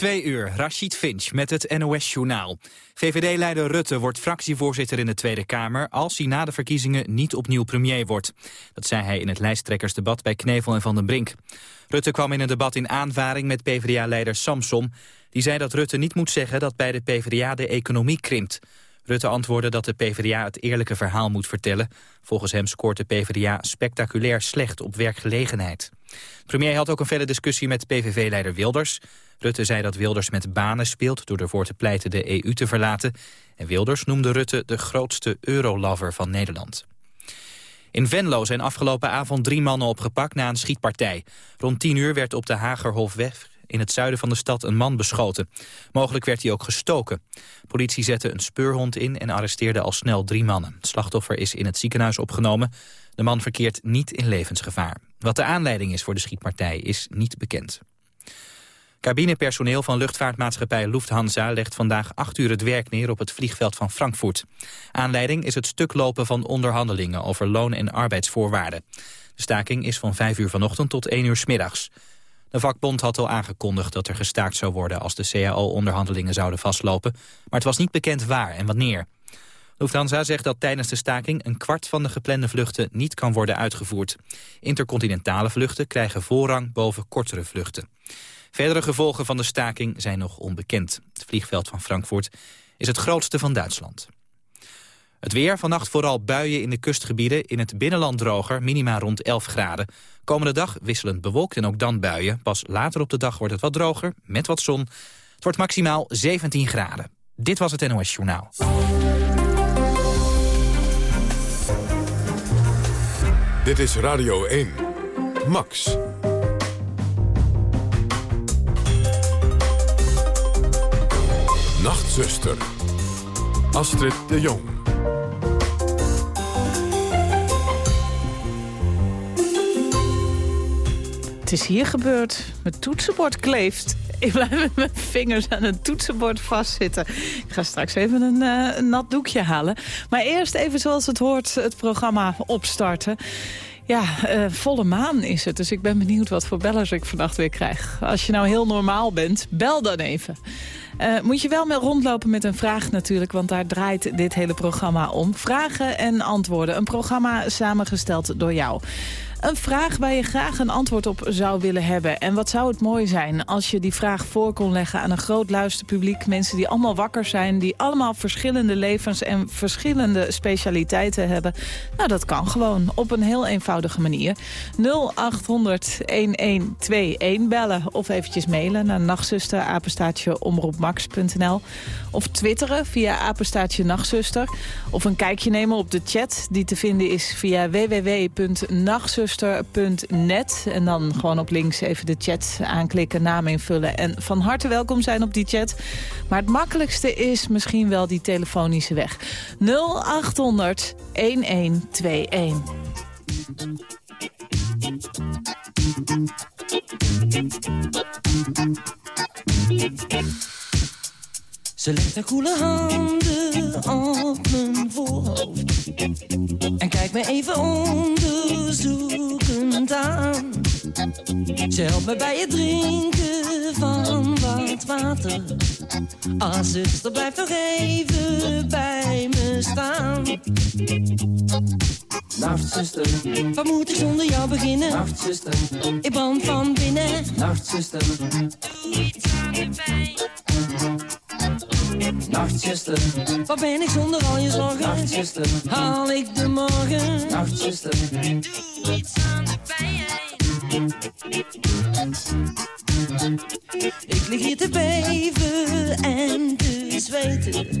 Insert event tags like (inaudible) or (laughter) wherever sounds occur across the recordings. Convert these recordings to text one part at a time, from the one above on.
Twee uur, Rashid Finch met het NOS-journaal. VVD-leider Rutte wordt fractievoorzitter in de Tweede Kamer... als hij na de verkiezingen niet opnieuw premier wordt. Dat zei hij in het lijsttrekkersdebat bij Knevel en Van den Brink. Rutte kwam in een debat in aanvaring met PvdA-leider Samsom. Die zei dat Rutte niet moet zeggen dat bij de PvdA de economie krimpt. Rutte antwoordde dat de PvdA het eerlijke verhaal moet vertellen. Volgens hem scoort de PvdA spectaculair slecht op werkgelegenheid. Premier had ook een felle discussie met PVV-leider Wilders. Rutte zei dat Wilders met banen speelt door ervoor te pleiten de EU te verlaten. En Wilders noemde Rutte de grootste eurolover van Nederland. In Venlo zijn afgelopen avond drie mannen opgepakt na een schietpartij. Rond tien uur werd op de Hagerhofweg in het zuiden van de stad een man beschoten. Mogelijk werd hij ook gestoken. Politie zette een speurhond in en arresteerde al snel drie mannen. Het slachtoffer is in het ziekenhuis opgenomen. De man verkeert niet in levensgevaar. Wat de aanleiding is voor de schietpartij is niet bekend. Cabinepersoneel van luchtvaartmaatschappij Lufthansa legt vandaag acht uur het werk neer op het vliegveld van Frankfurt. Aanleiding is het stuklopen van onderhandelingen over loon- en arbeidsvoorwaarden. De staking is van vijf uur vanochtend tot één uur s middags. De vakbond had al aangekondigd dat er gestaakt zou worden als de CAO-onderhandelingen zouden vastlopen, maar het was niet bekend waar en wanneer. Lufthansa zegt dat tijdens de staking een kwart van de geplande vluchten niet kan worden uitgevoerd. Intercontinentale vluchten krijgen voorrang boven kortere vluchten. Verdere gevolgen van de staking zijn nog onbekend. Het vliegveld van Frankfurt is het grootste van Duitsland. Het weer, vannacht vooral buien in de kustgebieden. In het binnenland droger, minima rond 11 graden. Komende dag wisselend bewolkt en ook dan buien. Pas later op de dag wordt het wat droger, met wat zon. Het wordt maximaal 17 graden. Dit was het NOS Journaal. Dit is Radio 1. Max. Nachtzuster. Astrid de Jong. Het is hier gebeurd. Mijn toetsenbord kleeft. Ik blijf met mijn vingers aan het toetsenbord vastzitten. Ik ga straks even een, uh, een nat doekje halen. Maar eerst even zoals het hoort het programma opstarten. Ja, uh, volle maan is het. Dus ik ben benieuwd wat voor bellers ik vannacht weer krijg. Als je nou heel normaal bent, bel dan even. Uh, moet je wel mee rondlopen met een vraag natuurlijk, want daar draait dit hele programma om. Vragen en antwoorden. Een programma samengesteld door jou. Een vraag waar je graag een antwoord op zou willen hebben. En wat zou het mooi zijn als je die vraag voor kon leggen aan een groot luisterpubliek. Mensen die allemaal wakker zijn, die allemaal verschillende levens en verschillende specialiteiten hebben. Nou, dat kan gewoon op een heel eenvoudige manier. 0800-1121 bellen of eventjes mailen naar nachtzuster, omroepmax.nl. Of twitteren via apenstaatje nachtzuster. Of een kijkje nemen op de chat die te vinden is via www.nachtzuster nachtzuster.net. En dan gewoon op links even de chat aanklikken, naam invullen. En van harte welkom zijn op die chat. Maar het makkelijkste is misschien wel die telefonische weg. 0800 1121. Ze legt haar koele handen op mijn voorhoofd En kijkt me even onderzoekend aan Ze helpt me bij het drinken van wat water Ah, zuster, blijf nog even bij me staan Nacht, zuster. Wat moet ik zonder jou beginnen? Nacht, zuster. Ik brand van binnen. Nacht, zuster. Doe iets aan de pijn. Nachtzuster, wat ben ik zonder al je zorgen? Nachtzuster, haal ik de morgen? Nachtzuster, doe iets aan de pijn. Ik lig hier te beven en te zweten.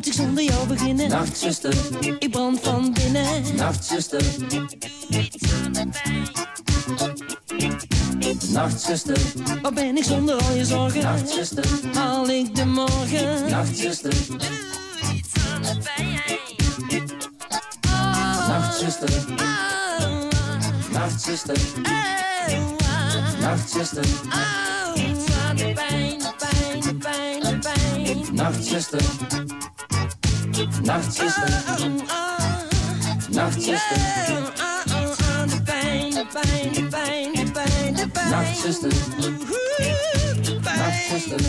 Moet ik zonder jou beginnen? nachtzuster, Ik brand van binnen. nachtzuster. Nachtzuster, Waar ben ik zonder al je zorgen? nachtzuster, Haal ik de morgen? nachtzuster. Nachtzuster, nachtzuster, nachtzuster, De pijn, de pijn, de pijn, de pijn. nachtzuster. Nachtzuster, nachtzuster, pijn, de pijn, pijn. nachtzuster, nachtzuster.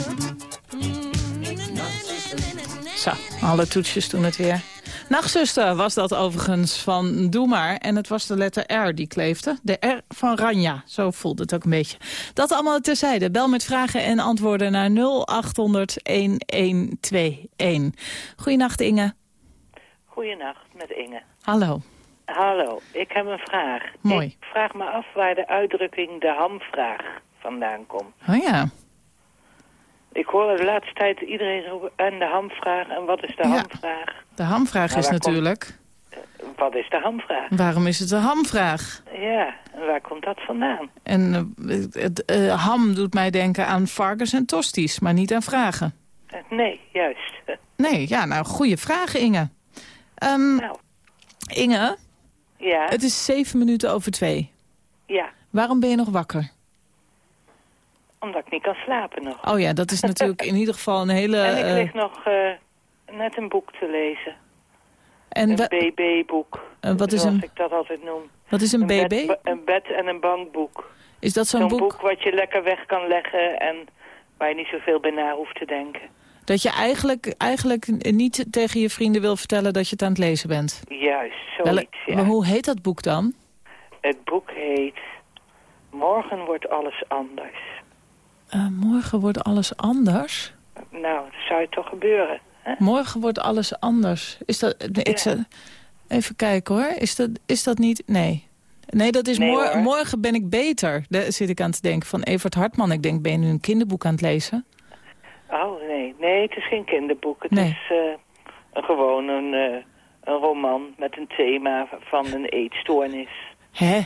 Zo, alle toetsjes doen het weer. Nachtzuster was dat overigens van Doe Maar. En het was de letter R die kleefde. De R van Ranja. Zo voelde het ook een beetje. Dat allemaal terzijde. Bel met vragen en antwoorden naar 0800-1121. Goeienacht Inge. Goedenacht, met Inge. Hallo. Hallo, ik heb een vraag. Mooi. Ik vraag me af waar de uitdrukking de hamvraag vandaan komt. Oh ja. Ik hoor de laatste tijd iedereen zo en de hamvraag en wat is de Ja. hamvraag? De hamvraag Maar is komt- natuurlijk... Wat is de hamvraag? Waarom is het de hamvraag? Ja, en waar komt dat vandaan? En eh, het, eh, ham doet mij denken aan varkens en tosties, maar niet aan vragen. Eh, Nee, juist. Eh, (laughs) Nee, ja, nou, goede vraag, Inge. Nou, Inge, ja, het is zeven minuten over twee. ja, Waarom ben je nog wakker? omdat ik niet kan slapen nog. Oh ja, dat is natuurlijk (laughs) in ieder geval een hele... en ik eh, lig nog eh, net een boek te lezen. en Een BB-boek, en wat, is een, ik dat altijd noem. wat is een bed, BB? een bed en een bankboek. Is dat zo'n Zo'n boek, boek wat je lekker weg kan leggen en waar je niet zoveel bij na hoeft te denken. Dat je eigenlijk, eigenlijk niet tegen je vrienden wil vertellen dat je het aan het lezen bent? Juist, zoiets, ja. Maar hoe heet dat boek dan? Het boek heet Morgen wordt alles anders. Eh, morgen wordt alles anders. Nou, dat zou je toch gebeuren, hè? Morgen wordt alles anders. Is dat... nee, ik zou- even kijken hoor. Is dat, is dat niet... Nee. Nee, dat is Nee, mor- hoor. morgen ben ik beter. Daar zit ik aan te denken. Van Evert Hartman. Ik denk, ben je nu een kinderboek aan het lezen? Oh, nee. Nee, het is geen kinderboek. Het Nee. is eh, een, gewoon een, eh, een roman met een thema van een eetstoornis. Hè?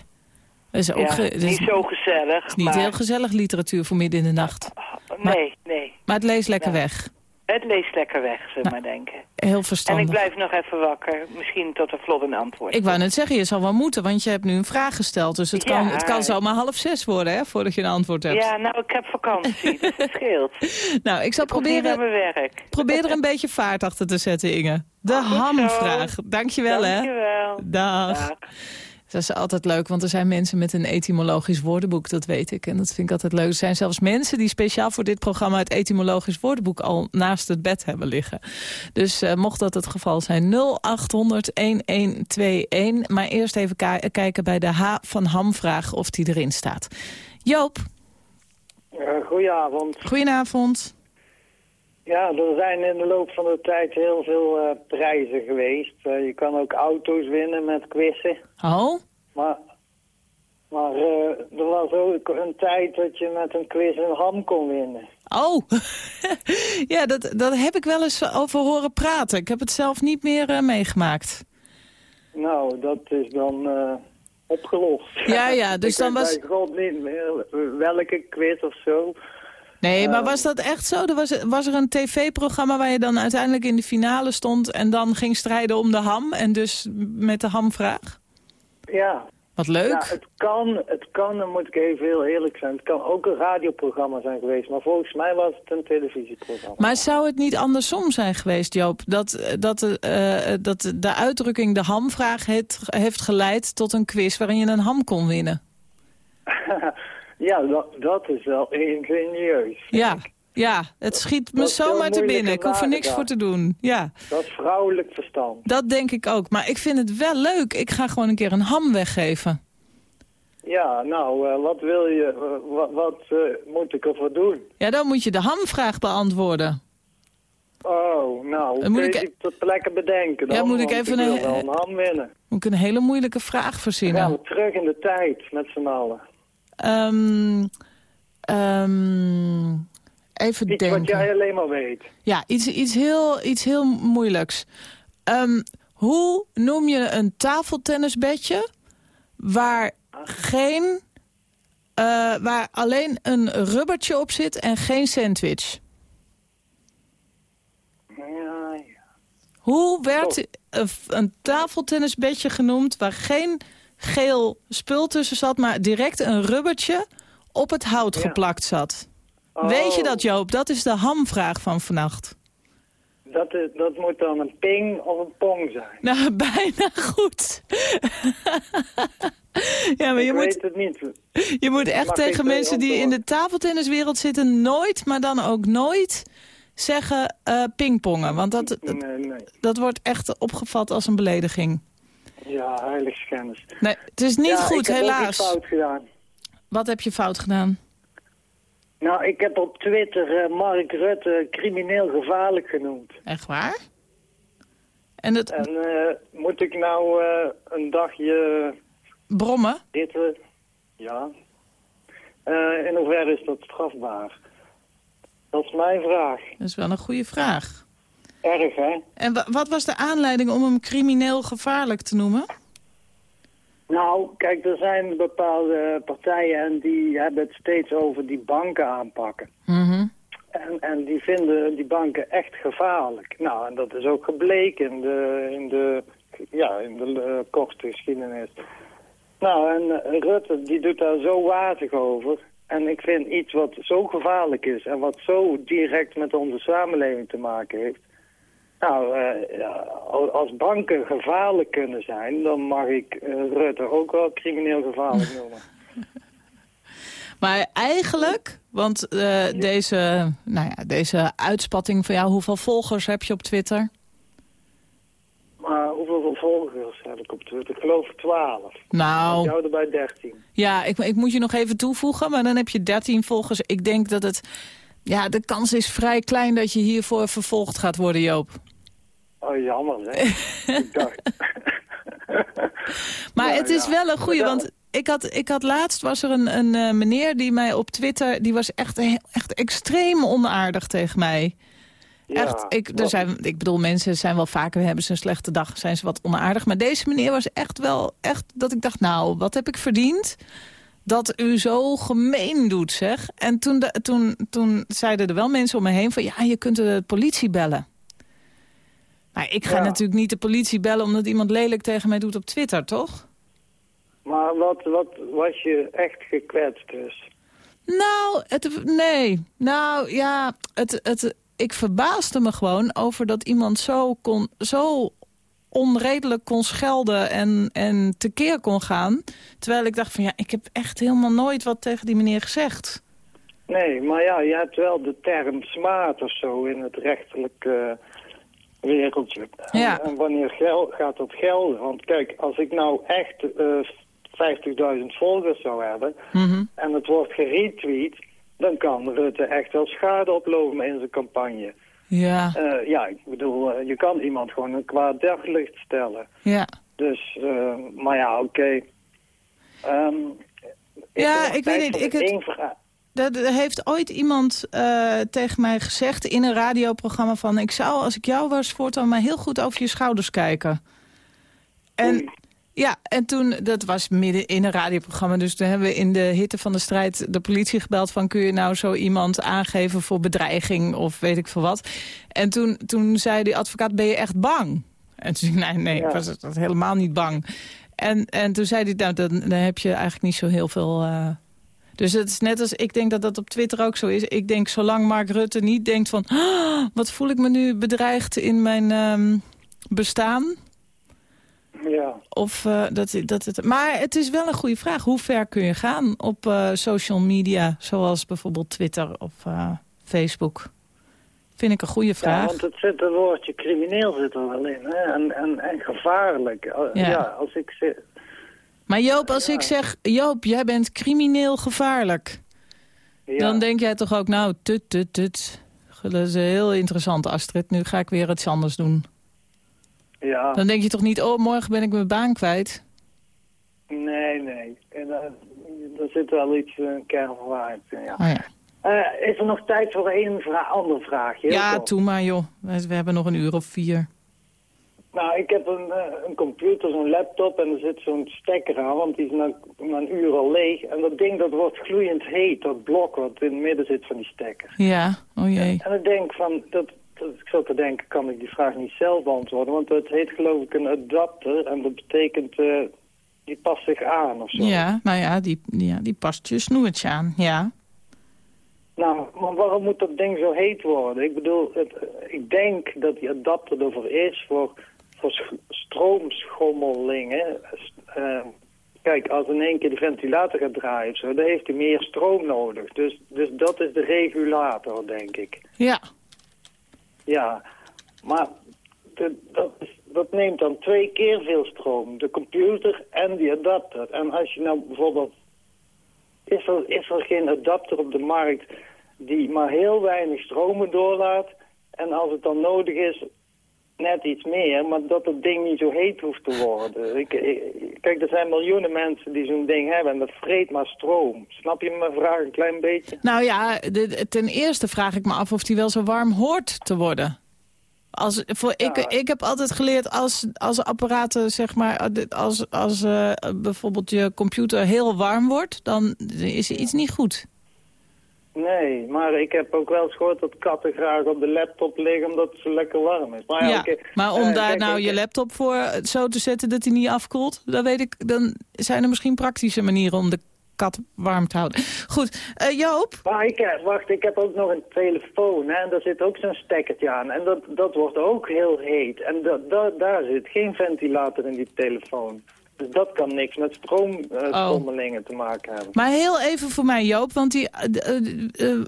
Dat is ook ja, ge- dat is niet zo gezellig, is niet maar... heel gezellig literatuur voor midden in de nacht. Nee, nee. Maar het leest lekker Ja. weg. Het leest lekker weg, zullen Nou, maar denken. Heel En ik verstandig. blijf nog even wakker. Misschien tot een vlot een antwoord. Ik wou net zeggen, je zal wel moeten, want je hebt nu een vraag gesteld. Dus het, Ja. kan, het kan zomaar half zes worden, hè, voordat je een antwoord hebt. Ja, nou, ik heb vakantie, dus het scheelt. (laughs) Nou, ik zal Ik proberen, mijn werk. probeer er een beetje vaart achter te zetten, Inge. De zo. hamvraag. Dankjewel, hè. Dankjewel. Dag. Dag. Dat is altijd leuk, want er zijn mensen met een etymologisch woordenboek, dat weet ik. En dat vind ik altijd leuk. Er zijn zelfs mensen die speciaal voor dit programma het etymologisch woordenboek al naast het bed hebben liggen. Dus eh, mocht dat het geval zijn, 0800-1121. Maar eerst even kijken bij de H van Hamvraag of die erin staat. Joop, Uh, goedenavond. goedenavond. Ja, er zijn in de loop van de tijd heel veel eh, prijzen geweest. Eh, je kan ook auto's winnen met quizzen. Oh, Maar, maar eh, er was ook een tijd dat je met een quiz een ham kon winnen. oh. (laughs) ja, dat, dat heb ik wel eens over horen praten. Ik heb het zelf niet meer meegemaakt. Nou, dat is dan opgelost. Ja, ja, (laughs) dus Ik dan weet was- bij God niet meer welke quiz of zo. Nee, maar Ehm. was dat echt zo? Er was, was er een tv-programma waar je dan uiteindelijk in de finale stond... en dan ging strijden om de ham en dus met de hamvraag? Ja, Wat leuk. Ja, het kan, het kan, dan moet ik even heel eerlijk zijn. Het kan ook een radioprogramma zijn geweest. Maar volgens mij was het een televisieprogramma. Maar zou het niet andersom zijn geweest, Joop? Dat, dat, eh, eh, dat de uitdrukking de hamvraag heeft, heeft geleid tot een quiz waarin je een ham kon winnen? (laughs) ja, dat, dat is wel ingenieus. Ja, ja, het schiet me zomaar te binnen. Ik hoef er niks voor te doen. Ja, Dat is vrouwelijk verstand. dat denk ik ook. Maar ik vind het wel leuk. Ik ga gewoon een keer een ham weggeven. Ja, nou, eh, wat wil je, eh, wat, wat eh, moet ik ervoor doen? Ja, dan moet je de hamvraag beantwoorden. Oh, nou, Dan moet ik- ik ter plekke bedenken dan? Ja, moet ik even ik een- ham winnen. Moet ik een hele moeilijke vraag verzinnen. we terug in de tijd met z'n allen. Ehm ehm, even Iets wat denken. jij alleen maar weet. Ja, iets, iets, heel, iets heel moeilijks. Ehm, hoe noem je een tafeltennisbedje waar geen... eh, waar alleen een rubbertje op zit en geen sandwich? Ja, ja. Hoe werd Oh. een tafeltennisbedje genoemd waar geen geel spul tussen zat... maar direct een rubbertje op het hout Ja. geplakt zat? Oh, Weet je dat, Joop? Dat is de hamvraag van vannacht. Dat, is, dat moet dan een ping of een pong zijn. Nou, (laughs) bijna goed. (laughs) ja, maar je ik moet, weet het niet. je moet echt Mag tegen mensen die in de tafeltenniswereld zitten... nooit, maar dan ook nooit zeggen eh, pingpongen. Want dat, dat, Nee, nee. dat wordt echt opgevat als een belediging. Ja, heiligschennis. Nee, het is niet ja, goed, ik heb iets helaas. fout gedaan. Wat heb je fout gedaan? Nou, ik heb op Twitter eh, Mark Rutte crimineel gevaarlijk genoemd. Echt waar? En het En eh, moet ik nou eh, een dagje brommen? zitten? Ja. In hoeverre is dat strafbaar? Dat is mijn vraag. Dat is wel een goede vraag. Erg, hè? En wa- wat was de aanleiding om hem crimineel gevaarlijk te noemen? Nou, kijk, er zijn bepaalde partijen en die hebben het steeds over die banken aanpakken. Mhm. En, en die vinden die banken echt gevaarlijk. Nou, en dat is ook gebleken in de, in de, ja, in de eh, korte geschiedenis. Nou, en eh, Rutte die doet daar zo wazig over. En ik vind iets wat zo gevaarlijk is en wat zo direct met onze samenleving te maken heeft. Nou, eh, als banken gevaarlijk kunnen zijn, dan mag ik eh, Rutte ook wel crimineel gevaarlijk (laughs) noemen. Maar eigenlijk, want eh, deze, nou ja, deze uitspatting van jou, hoeveel volgers heb je op Twitter? Maar hoeveel volgers heb ik op Twitter? Ik geloof 12. Nou, Ik jou erbij 13. ja, ik, ik moet je nog even toevoegen, maar dan heb je 13 volgers. Ik denk dat het, ja, de kans is vrij klein dat je hiervoor vervolgd gaat worden, Joop. Oh, jammer, hè? (laughs) ik dacht... (laughs) Maar het is ja. wel een dan- want ik had, ik had laatst was er een, een eh, meneer die mij op Twitter, die was echt, echt extreem onaardig tegen mij. Ja, Echt, ik, er wat- zijn, ik bedoel, mensen zijn wel vaker, hebben ze een slechte dag, zijn ze wat onaardig. Maar deze meneer was echt wel, echt dat ik dacht, nou, wat heb ik verdiend? Dat u zo gemeen doet, zeg. En toen, de, toen, toen zeiden er wel mensen om me heen van, ja, je kunt de politie bellen. Maar ik ga Ja. natuurlijk niet de politie bellen omdat iemand lelijk tegen mij doet op Twitter, toch? Maar wat, wat was je echt gekwetst dus? Nou, het, nee. Nou, ja, het, het, ik verbaasde me gewoon over dat iemand zo, kon, zo onredelijk kon schelden en, en tekeer kon gaan. Terwijl ik dacht van, ja, ik heb echt helemaal nooit wat tegen die meneer gezegd. Nee, maar ja, je hebt wel de term smaad of zo in het rechterlijke eh, wereldje. En, Ja. en wanneer gel gaat dat gelden? Want kijk, als ik nou echt eh 50.000 volgers zou hebben Mhm. en het wordt geretweet, dan kan Rutte echt wel schade oplopen in zijn campagne. Ja, Eh, ja, ik bedoel, eh, je kan iemand gewoon een kwaad daglicht stellen. ja. Dus, eh, maar ja, oké. Ehm, Ja, ik weet niet, ik het- er heeft ooit iemand tegen mij gezegd in een radioprogramma van... ik zou, als ik jou was, voortaan maar heel goed over je schouders kijken. En Oei. Ja, en toen, dat was midden in een radioprogramma... dus toen hebben we in de hitte van de strijd de politie gebeld... van kun je nou zo iemand aangeven voor bedreiging of weet ik veel wat. En toen, toen zei die advocaat, ben je echt bang? En toen zei ik, nee, nee, Ja. ik was helemaal niet bang. En, en toen zei hij, nou, dan, dan heb je eigenlijk niet zo heel veel... eh, dus het is net als, ik denk dat dat op Twitter ook zo is. Ik denk, zolang Mark Rutte niet denkt van... "Ah, wat voel ik me nu bedreigd in mijn ehm, bestaan... Ja. Of, eh, dat, dat het, maar het is wel een goede vraag. Hoe ver kun je gaan op eh, social media, zoals bijvoorbeeld Twitter of eh, Facebook? Vind ik een goede Ja, vraag. want het zit een woordje crimineel zit er wel in. Hè? En, en, en gevaarlijk. Ja. Ja. als ik zeg... Maar Joop, als ik zeg, Joop, jij bent crimineel gevaarlijk. Ja. Dan denk jij toch ook, nou, tut, tut, tut. Dat is heel interessant, Astrid. Nu ga ik weer iets anders doen. Ja. Dan denk je toch niet, oh, morgen ben ik mijn baan kwijt. Nee, nee. En, uh, er zit wel iets, een kern van waarheid in, ja. Oh, ja, Eh, is er nog tijd voor één vra ander vraagje? Ja toe maar, joh. We, hebben nog een uur of vier. Nou, ik heb een, eh, een computer, zo'n laptop en er zit zo'n stekker aan, want die is na, na een uur al leeg. En dat ding dat wordt gloeiend heet, dat blok wat in het midden zit van die stekker. Ja, oh jee. En ik denk van, dat, ik zat te denken, kan ik die vraag niet zelf beantwoorden? Want het heet geloof ik een adapter en dat betekent, eh, die past zich aan of zo. Ja, nou ja, die, ja, die past je snoertje aan, ja. Nou, maar waarom moet dat ding zo heet worden? Ik bedoel, het, ik denk dat die adapter ervoor is voor, voor sch- stroomschommelingen. Eh, kijk, als in één keer de ventilator gaat draaien of zo, dan heeft hij meer stroom nodig. Dus, dus dat is de regulator, denk ik. Ja, Ja, maar dat, dat neemt dan twee keer veel stroom. De computer en die adapter. En als je nou bijvoorbeeld... Is er, is er geen adapter op de markt die maar heel weinig stromen doorlaat... en als het dan nodig is, net iets meer... maar dat het ding niet zo heet hoeft te worden. Ik, ik- kijk, er zijn miljoenen mensen die zo'n ding hebben... en dat vreet maar stroom. Snap je mijn vraag een klein beetje? nou ja, de- ten eerste vraag ik me af of die wel zo warm hoort te worden. Als, voor, ik, Ja. ik heb altijd geleerd als, als apparaten, zeg maar, als, als eh, bijvoorbeeld je computer heel warm wordt, dan is er iets niet goed. Nee, maar ik heb ook wel eens gehoord dat katten graag op de laptop liggen omdat het zo lekker warm is. Maar, ja, Ja, maar om Eh, daar kijk, nou ik- je laptop voor zo te zetten dat hij niet afkoelt, dan weet ik, dan zijn er misschien praktische manieren om de kat warm te houden. Goed, eh, Joop? Maar ik, wacht, ik heb ook nog een telefoon hè, en daar zit ook zo'n stekkertje aan. En dat, dat wordt ook heel heet. En dat, dat, daar zit geen ventilator in die telefoon. Dus dat kan niks met stroomschommelingen te maken hebben. Maar heel even voor mij, Joop, want die, eh, eh, eh,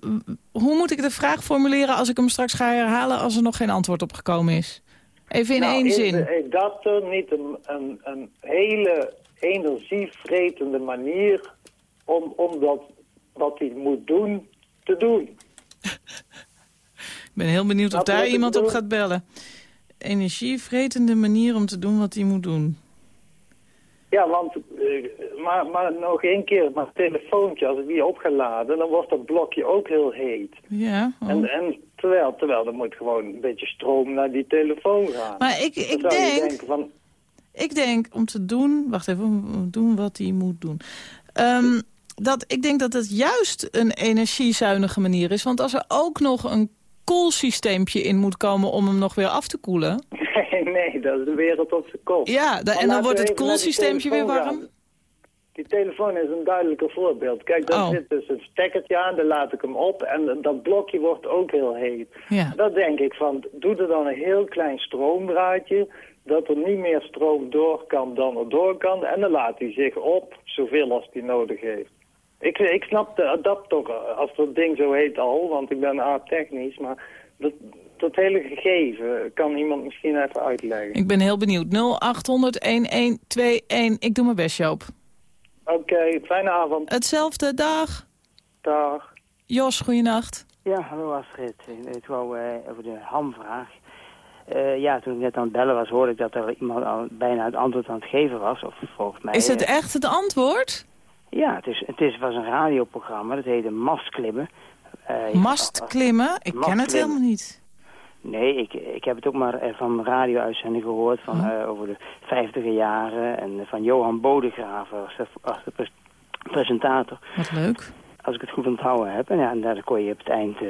hoe moet ik de vraag formuleren als ik hem straks ga herhalen als er nog geen antwoord op gekomen is? Even in Nou, één is zin. de adapter niet een, een, een hele energievretende manier om, om dat wat hij moet doen, te doen? (laughs) Ik ben heel benieuwd of daar iemand op gaat bellen. Energievretende manier om te doen wat hij moet doen. Ja, want, eh, maar, maar nog één keer, mijn telefoontje, als ik die op ga laden, dan wordt dat blokje ook heel heet. Ja, oh. En, en terwijl, terwijl er moet gewoon een beetje stroom naar die telefoon gaan. Maar ik, ik Dan denk... van, Ik denk om te doen... Wacht even, om doen wat hij moet doen. Ehm, dat, ik denk dat het juist een energiezuinige manier is. Want als er ook nog een koelsysteempje in moet komen om hem nog weer af te koelen... nee, nee, dat is de wereld op zijn kop. Ja, da- en dan wordt het koelsysteempje weer warm. gaan. Die telefoon is een duidelijker voorbeeld. Kijk, daar Oh. zit dus een stekkertje aan, dan laat ik hem op en dat blokje wordt ook heel heet. Ja. Dat denk ik van, doe er dan een heel klein stroomdraadje, dat er niet meer stroom door kan dan er door kan. En dan laat hij zich op, zoveel als hij nodig heeft. Ik, ik snap de adapter, als dat ding zo heet al, want ik ben aardtechnisch, maar dat, dat hele gegeven kan iemand misschien even uitleggen. Ik ben heel benieuwd. 0800-1121. Ik doe mijn best, Joop. Oké, fijne avond. Hetzelfde, dag. Dag. Jos, goeienacht. Ja, hallo Astrid. Ik wou eh, over de hamvraag. Eh, ja, toen ik net aan het bellen was, hoorde ik dat er iemand al bijna het antwoord aan het geven was. Of volgens mij... Is het eh, echt het antwoord? Ja, het, is, het is, was een radioprogramma. Dat heette Mastklimmen. Eh, Mast klimmen? Ik ken het Mastklimmen. helemaal niet. Nee, ik, ik heb het ook maar eh, van radio-uitzendingen gehoord van, Oh. eh, over de vijftiger jaren. En van Johan Bodegraven als de, als de pres- presentator. Wat leuk. Als ik het goed onthouden heb. En ja, en daar kon je op het eind... eh,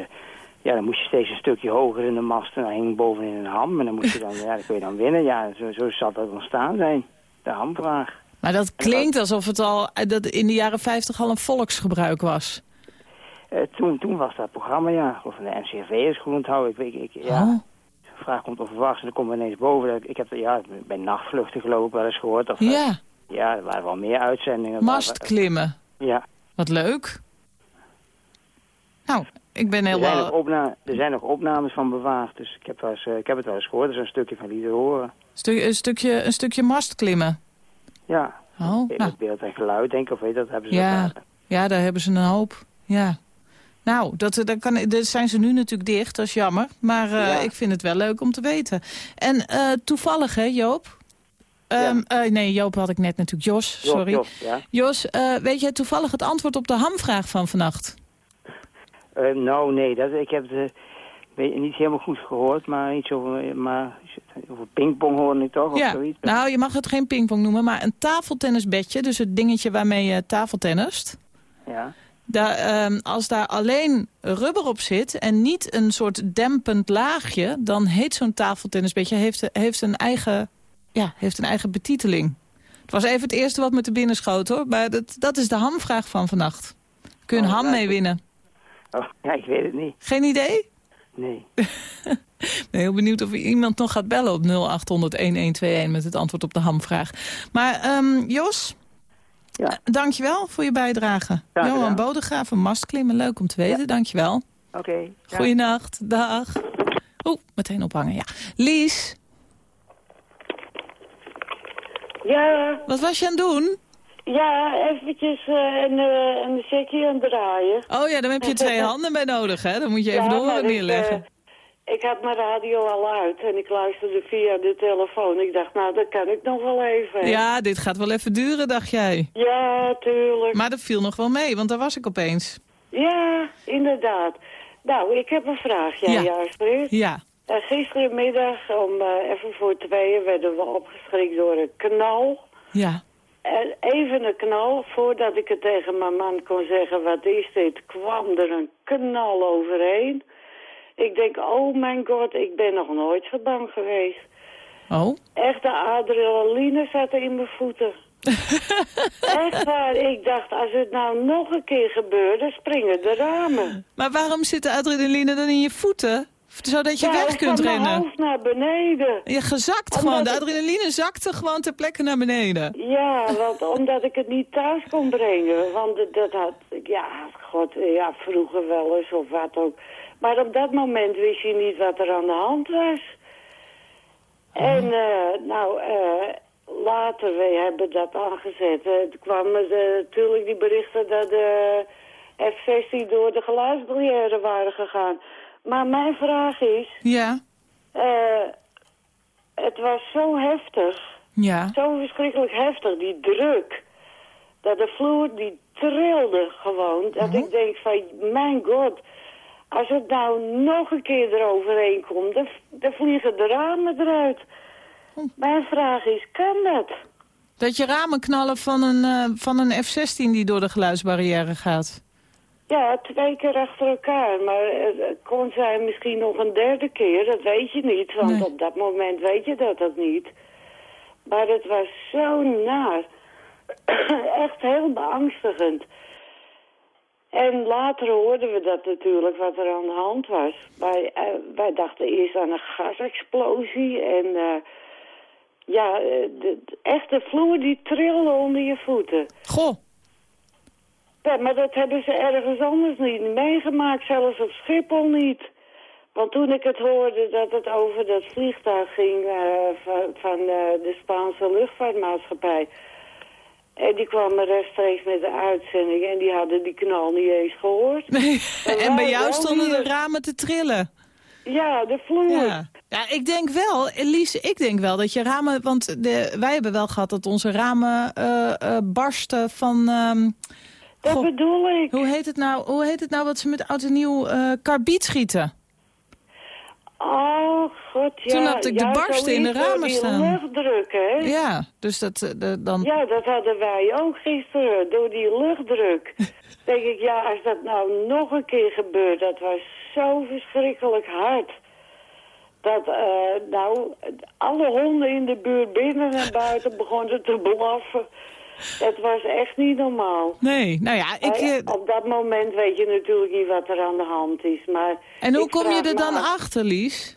ja, dan moest je steeds een stukje hoger in de mast. En dan hing bovenin een ham. En dan moest je dan, (laughs) ja, dan kon je dan winnen. Ja, zo, zo zal dat ontstaan zijn. De hamvraag. Maar dat klinkt alsof het al eh, dat in de jaren 50 al een volksgebruik was. Eh, toen, toen was dat programma, ja. Of de NCRV is goed onthouden. Ik weet, ik, ja. Oh. De vraag komt onverwachts en dan komt ineens boven. dat Ik, ik heb ja, bij nachtvluchten geloof ik wel eens gehoord. Of, eh, Ja, ja, er waren wel meer uitzendingen. mastklimmen. Ja. Wat leuk. Nou, ik ben Er zijn, nog heel... er zijn nog opnames van bewaard, dus ik heb, wel eens, eh, ik heb het wel eens gehoord. Er is een stukje van die te horen. Een, stukje, een stukje mastklimmen. Ja, Oh, nou, het beeld en geluid, denk ik, of weet je, dat hebben ze Ja. eh, ja, daar hebben ze een hoop. Ja. Nou, dat, dat, kan, dat zijn ze nu natuurlijk dicht, dat is jammer. Maar eh, Ja. ik vind het wel leuk om te weten. En eh, toevallig, hè, Joop? Ehm, eh, nee, Joop had ik net natuurlijk. Jos, sorry. Jos, ja. Jos, eh, weet jij toevallig het antwoord op de hamvraag van vannacht? Eh, nou, nee, dat, ik heb weet, niet helemaal goed gehoord, maar iets over, maar, over pingpong hoorde ik toch, of zoiets. nou, je mag het geen pingpong noemen, maar een tafeltennisbedje. Dus het dingetje waarmee je tafeltennist. Ja. Ehm, als daar alleen rubber op zit en niet een soort dempend laagje... dan heet zo'n tafeltennisbedje, heeft, heeft, een eigen, ja, heeft een eigen betiteling. Het was even het eerste wat me te binnen schoot, hoor. Maar dat, dat is de hamvraag van vannacht. Kun je een Oh, ham ja, mee winnen? Oh, ja, ik weet het niet. Geen idee? Nee. Ik (laughs) ben heel benieuwd of iemand nog gaat bellen op 0800-1121 met het antwoord op de hamvraag. Maar ehm, Jos, Ja. eh, dankjewel voor je bijdrage. Johan. Bodegraaf van Mastklimmen, leuk om te weten, dankjewel. Oké. ja. Goeienacht, dag. Oeh, meteen ophangen, ja. Lies, Ja, wat was je aan het doen? ja, eventjes eh, een, eh, een aan het draaien. Oh ja, dan heb je (laughs) twee handen bij nodig, hè? Dan moet je even Ja, oren ik, neerleggen. Ik had mijn radio al uit en ik luisterde via de telefoon. Ik dacht, nou, dat kan ik nog wel even. Ja, dit gaat wel even duren, dacht jij. Ja, tuurlijk. Maar dat viel nog wel mee, want daar was ik opeens. Ja, inderdaad. Nou, ik heb een vraag, jij, Ja. ja. Astrid. Ja, Eh, gisterenmiddag om eh, even voor tweeën werden we opgeschrikt door een knal. ja. En even een knal, voordat ik het tegen mijn man kon zeggen, wat is dit, kwam er een knal overheen. Ik denk, oh mijn god, ik ben nog nooit zo bang geweest. Oh, Echt, de adrenaline zat in mijn voeten. (laughs) Echt waar, ik dacht, als het nou nog een keer gebeurt, dan springen de ramen. maar waarom zit de adrenaline dan in je voeten? Zodat je Ja, weg kunt rennen. hoofd naar beneden. Je gezakt Omdat gewoon. De adrenaline zakte gewoon ter plekke naar beneden. Ja, want omdat ik het niet thuis kon brengen. Want dat had, ja, god, ja, vroeger wel eens of wat ook. Maar op dat moment wist je niet wat er aan de hand was. En, eh, nou, eh, later, we hebben dat aangezet. Eh, Het kwamen de, natuurlijk die berichten dat de F-16 door de geluidsbarrière waren gegaan. Maar mijn vraag is, Ja, eh, het was zo heftig ja. zo verschrikkelijk heftig, die druk. Dat de vloer, die trilde gewoon. Dat ik denk van, mijn god, als het nou nog een keer eroverheen komt, dan, dan vliegen de ramen eruit. Mijn vraag is, kan dat? Dat je ramen knallen van een, eh, van een F-16 die door de geluidsbarrière gaat. Ja, twee keer achter elkaar. Maar het het kon zijn misschien nog een derde keer, dat weet je niet. Want Nee. op dat moment weet je dat ook niet. Maar het was zo naar. (clears throat) Echt heel beangstigend. En later hoorden we dat natuurlijk, wat er aan de hand was. Wij, eh, wij dachten eerst aan een gasexplosie. En eh, ja, eh, de, de echte vloer die trilde onder je voeten. Goh, Ja, maar dat hebben ze ergens anders niet meegemaakt, zelfs op Schiphol niet. Want toen ik het hoorde dat het over dat vliegtuig ging van, van de Spaanse luchtvaartmaatschappij... En die kwamen rechtstreeks met de uitzending en die hadden die knal niet eens gehoord. (laughs) nee. en bij jou stonden de ramen te trillen. Ja, de vloer. Ja. ja, ik denk wel, Elise, ik denk wel dat je ramen... Want de, wij hebben wel gehad dat onze ramen eh, eh, barsten van... ehm, dat goh, bedoel ik. hoe, heet het nou, hoe heet het nou wat ze met oud en nieuw eh karbiet schieten? Oh, god, ja. Toen had ik de barsten in de ramen die staan. luchtdruk, hè? Ja, dus dat, eh, de, dan... Ja, dat hadden wij ook gisteren, door die luchtdruk. (laughs) denk ik, ja, als dat nou nog een keer gebeurt, dat was zo verschrikkelijk hard. Dat, eh, nou, alle honden in de buurt binnen en buiten (laughs) begonnen te blaffen. Dat was echt niet normaal. Nee, nou ja, ik... Eh, Op dat moment weet je natuurlijk niet wat er aan de hand is. Maar en hoe kom je er dan af. achter, Lies?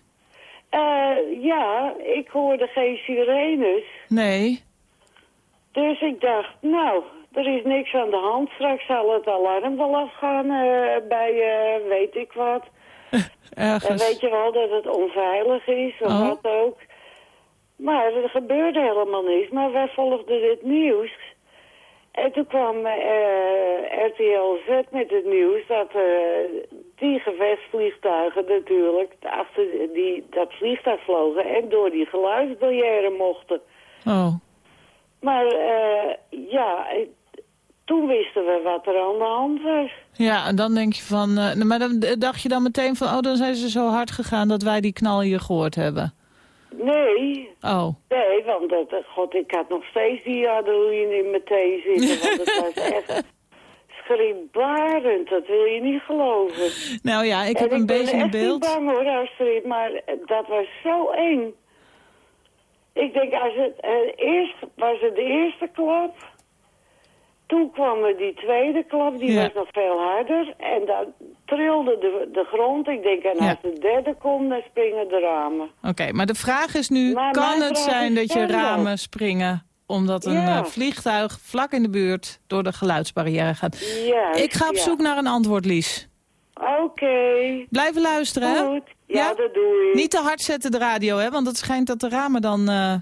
Eh, ja, ik hoorde geen sirenes. Nee. Dus ik dacht, nou, er is niks aan de hand. Straks zal het alarm wel afgaan eh, bij, eh, weet ik wat. En Ergens. weet je wel dat het onveilig is, of Oh. wat ook. Maar er gebeurde helemaal niets. Maar wij volgden het nieuws. En toen kwam eh, RTL Z met het nieuws dat eh, die gevechtsvliegtuigen natuurlijk achter die, dat vliegtuig vlogen en door die geluidsbarrière mochten. Oh. Maar eh, ja, toen wisten we wat er aan de hand was. Ja, en dan denk je van... eh, maar dan dacht je dan meteen van... Oh, dan zijn ze zo hard gegaan dat wij die knal hier gehoord hebben. Nee, Oh. nee, want dat, eh, god, ik had nog steeds die adrenaline in mijn thee zitten. Want het was (laughs) echt schrikbarend, dat wil je niet geloven. Nou ja, ik En heb een ben beetje een echt beeld. niet bang hoor, Astrid, maar eh, dat was zo eng. Ik denk, als het, eh, eerst was het de eerste klap. Toen kwam er die tweede klap, die Ja. was nog veel harder. En dan trilde de, de grond. Ik denk, en Ja. als de derde komt, dan springen de ramen. Oké, maar de vraag is nu... Maar kan het zijn dat je ramen springen... omdat een Ja. eh, vliegtuig vlak in de buurt door de geluidsbarrière gaat? Ja, ik ga op ja. zoek naar een antwoord, Lies. Oké, Blijven luisteren, hè? goed. Ja, dat doe ik. Niet te hard zetten de radio, hè? Want het schijnt dat de ramen dan... eh,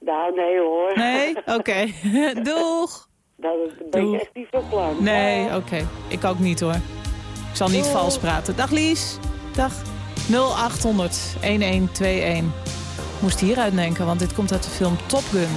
Nou, nee hoor. Nee? (laughs) Oké. (laughs) Doeg! Dat ben Doeg. ik echt niet van plan. Nee, oké. Ik ook niet, hoor. Ik zal niet Doeg. vals praten. Dag, Lies. Dag. 0800 1121. Moest hieruit denken, want dit komt uit de film Top Gun.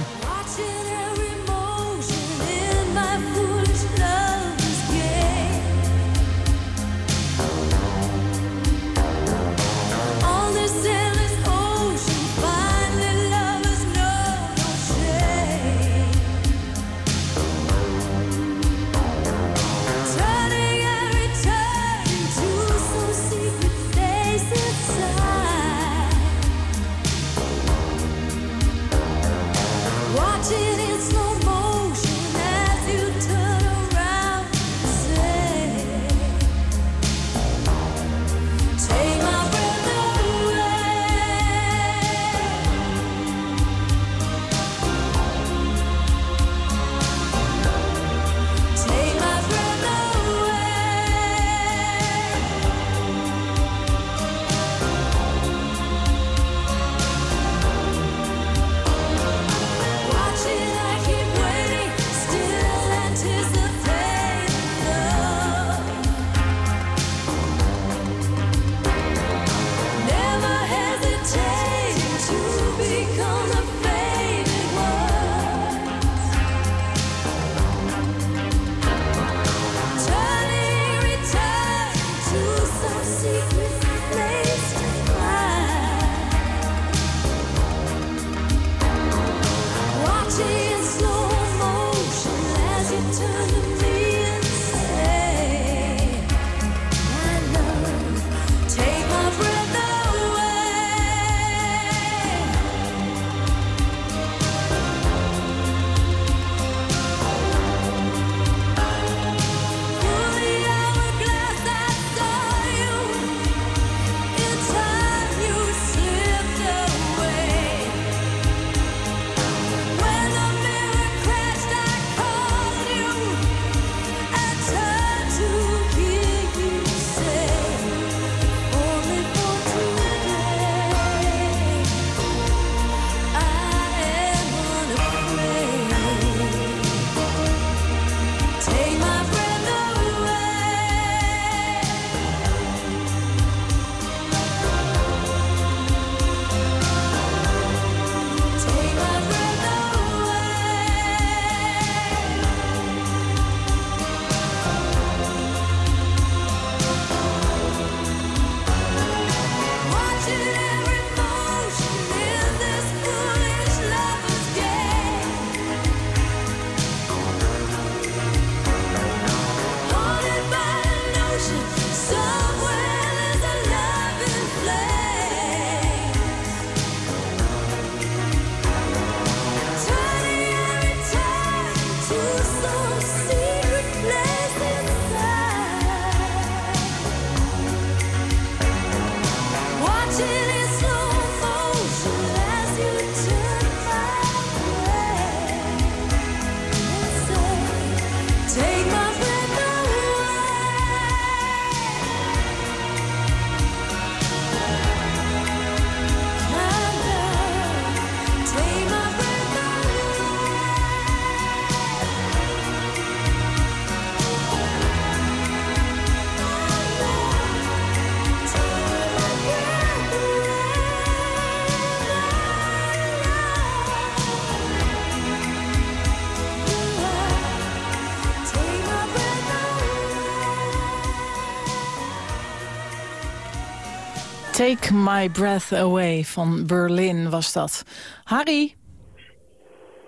Take My Breath Away van Berlin was dat. Harry,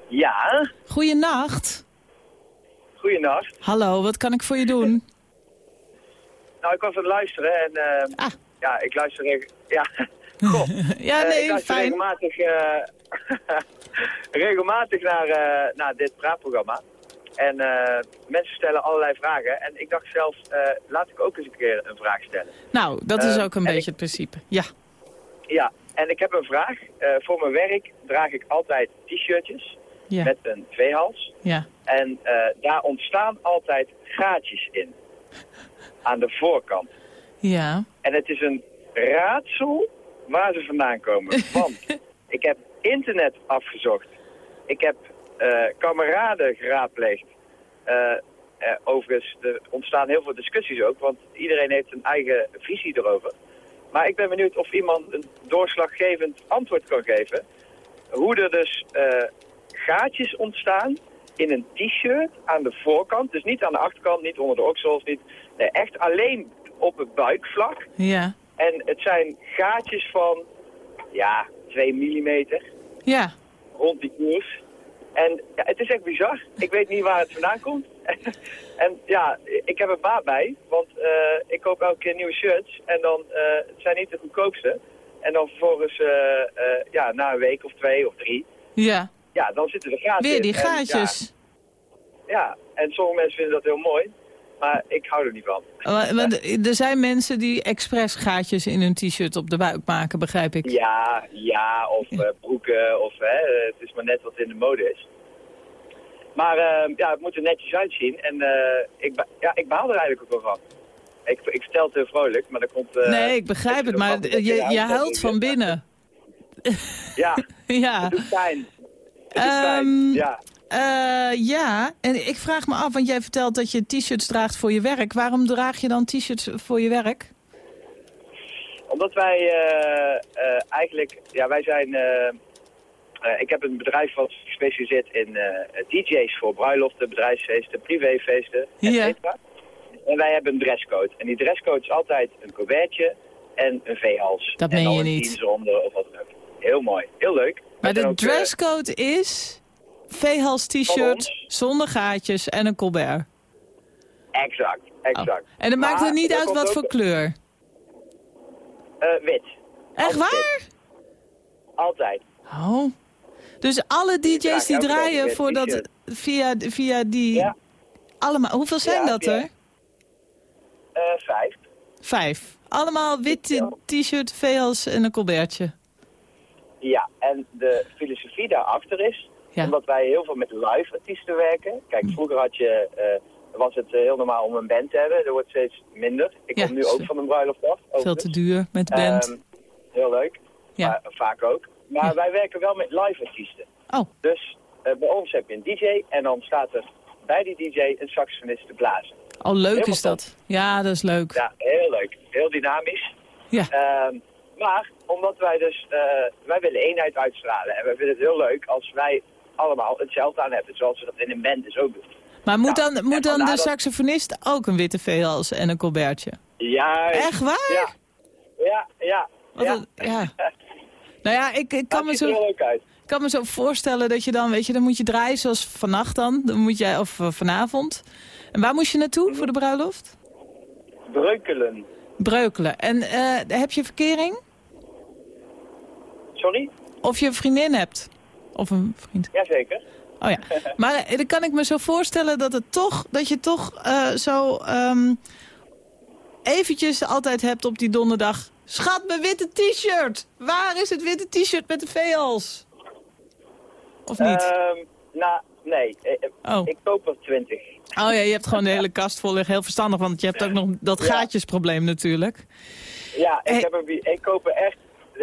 Ja, goeienacht. goeienacht. Hallo, wat kan ik voor je doen? (laughs) Nou, ik was aan het luisteren en Ah. ja, ik luister... (laughs) Ja, goh. (laughs) Ja, Eh, ik nee, luister fijn. regelmatig, eh, regelmatig naar, eh, naar dit praatprogramma. En eh, mensen stellen allerlei vragen. En ik dacht zelf, eh, laat ik ook eens een keer een vraag stellen. Nou, dat is Eh, ook een en beetje het principe. Ja, Ja, en ik heb een vraag. Voor mijn werk draag ik altijd t-shirtjes ja, met een V-hals. ja. En daar ontstaan altijd gaatjes in. Aan de voorkant. Ja, En het is een raadsel waar ze vandaan komen. (laughs) Want ik heb internet afgezocht. Ik heb kameraden geraadpleegd. Eh, eh, overigens, er ontstaan heel veel discussies ook, want iedereen heeft een eigen visie erover. Maar ik ben benieuwd of iemand een doorslaggevend antwoord kan geven. Hoe er dus eh, gaatjes ontstaan in een t-shirt aan de voorkant. Dus niet aan de achterkant, niet onder de oksels, niet. Nee, echt alleen op het buikvlak. ja, En het zijn gaatjes van, ja, 2 millimeter ja. rond die koers. En ja, het is echt bizar. Ik weet niet waar het vandaan komt. (laughs) en ja, ik heb er baat bij, want eh, ik koop elke keer nieuwe shirts. En dan, eh, het zijn niet de goedkoopste. En dan vervolgens, eh, ja, na een week of twee of drie, Ja, ja, dan zitten er gaten weer die En, gaatjes. ja, ja, en sommige mensen vinden dat heel mooi. Maar ik hou er niet van. Maar- maar er zijn mensen die expres gaatjes in hun t-shirt op de buik maken, begrijp ik. Ja, ja, of eh, broeken, of hè, het is maar net wat in de mode is. Maar eh, ja, het moet er netjes uitzien en eh, ik, ja, ik baal er eigenlijk ook wel van. Ik, ik vertel het heel vrolijk, maar dan komt... eh, Nee, ik begrijp het, maar je, je huilt van binnen. (laughs) Ja, (laughs) Ja. het doet pijn. Het doet Ehm, pijn, ja. Eh, ja, en ik vraag me af, want jij vertelt dat je t-shirts draagt voor je werk. Waarom draag je dan t-shirts voor je werk? Omdat wij eh, eh, eigenlijk, ja, wij zijn... ik heb een bedrijf wat gespecialiseerd in DJ's voor bruiloften, bedrijfsfeesten, privéfeesten, et Ja. cetera. En wij hebben een dresscode. En die dresscode is altijd een colbertje en een V-hals. Dat en meen je een niet. eronder of wat dan ook. Heel mooi, heel leuk. Maar de dresscode is Van t-shirt zonder gaatjes en een colbert. exact, exact. Oh. En het maakt er niet uit wat ook, voor kleur. eh, wit. Echt Altijd waar? Altijd. Oh. Dus alle DJ's die draaien voor dat, via, via die... Ja. Allemaal, hoeveel zijn Ja, dat er? Eh, vijf. Vijf. Allemaal wit t-shirt, V-hals en een colbertje. Ja, en de filosofie daarachter is, Ja. omdat wij heel veel met live artiesten werken. Kijk, vroeger had je, eh, was het eh, heel normaal om een band te hebben. Dat wordt steeds minder. Ik Ja, kom nu ook van een bruiloft af. Veel overigens. te duur met de band. Ehm, heel leuk, Ja. maar vaak ook. Maar wij werken wel met live artiesten. Oh, Dus eh, bij ons heb je een DJ en dan staat er bij die DJ een saxofonist te blazen. oh leuk Helemaal is dat. Ja, dat is leuk. Ja, heel leuk. Heel dynamisch. Ja. Ehm, maar omdat wij dus, eh, wij willen eenheid uitstralen. En wij vinden het heel leuk als wij allemaal hetzelfde aan hebben. Zoals we dat in een band dus ook doen. Maar moet dan, moet dan de dat- saxofonist ook een witte V-hals en een colbertje? Ja. Echt waar? Ja. Ja, ja. (laughs) Nou ja, ik, ik, kan me zo, ik kan me zo voorstellen dat je dan, weet je, dan moet je draaien zoals vannacht dan. Dan moet jij, of eh, vanavond. En waar moest je naartoe voor de bruiloft? Breukelen. Breukelen. En eh, heb je verkering? Sorry? Of je een vriendin hebt? Of een vriend? Jazeker. Oh ja. Maar eh, dan kan ik me zo voorstellen dat, het toch, dat je toch eh, zo ehm, eventjes altijd hebt op die donderdag... Schat, mijn witte t-shirt! Waar is het witte t-shirt met de V-hals? Of niet? Ehm, nou, nee. Eh, Oh. Ik koop er twintig. Oh ja, je hebt gewoon de hele kast vol. Heel verstandig, want je hebt ook nog dat gaatjesprobleem natuurlijk. Ja, ik, heb ik koop er echt...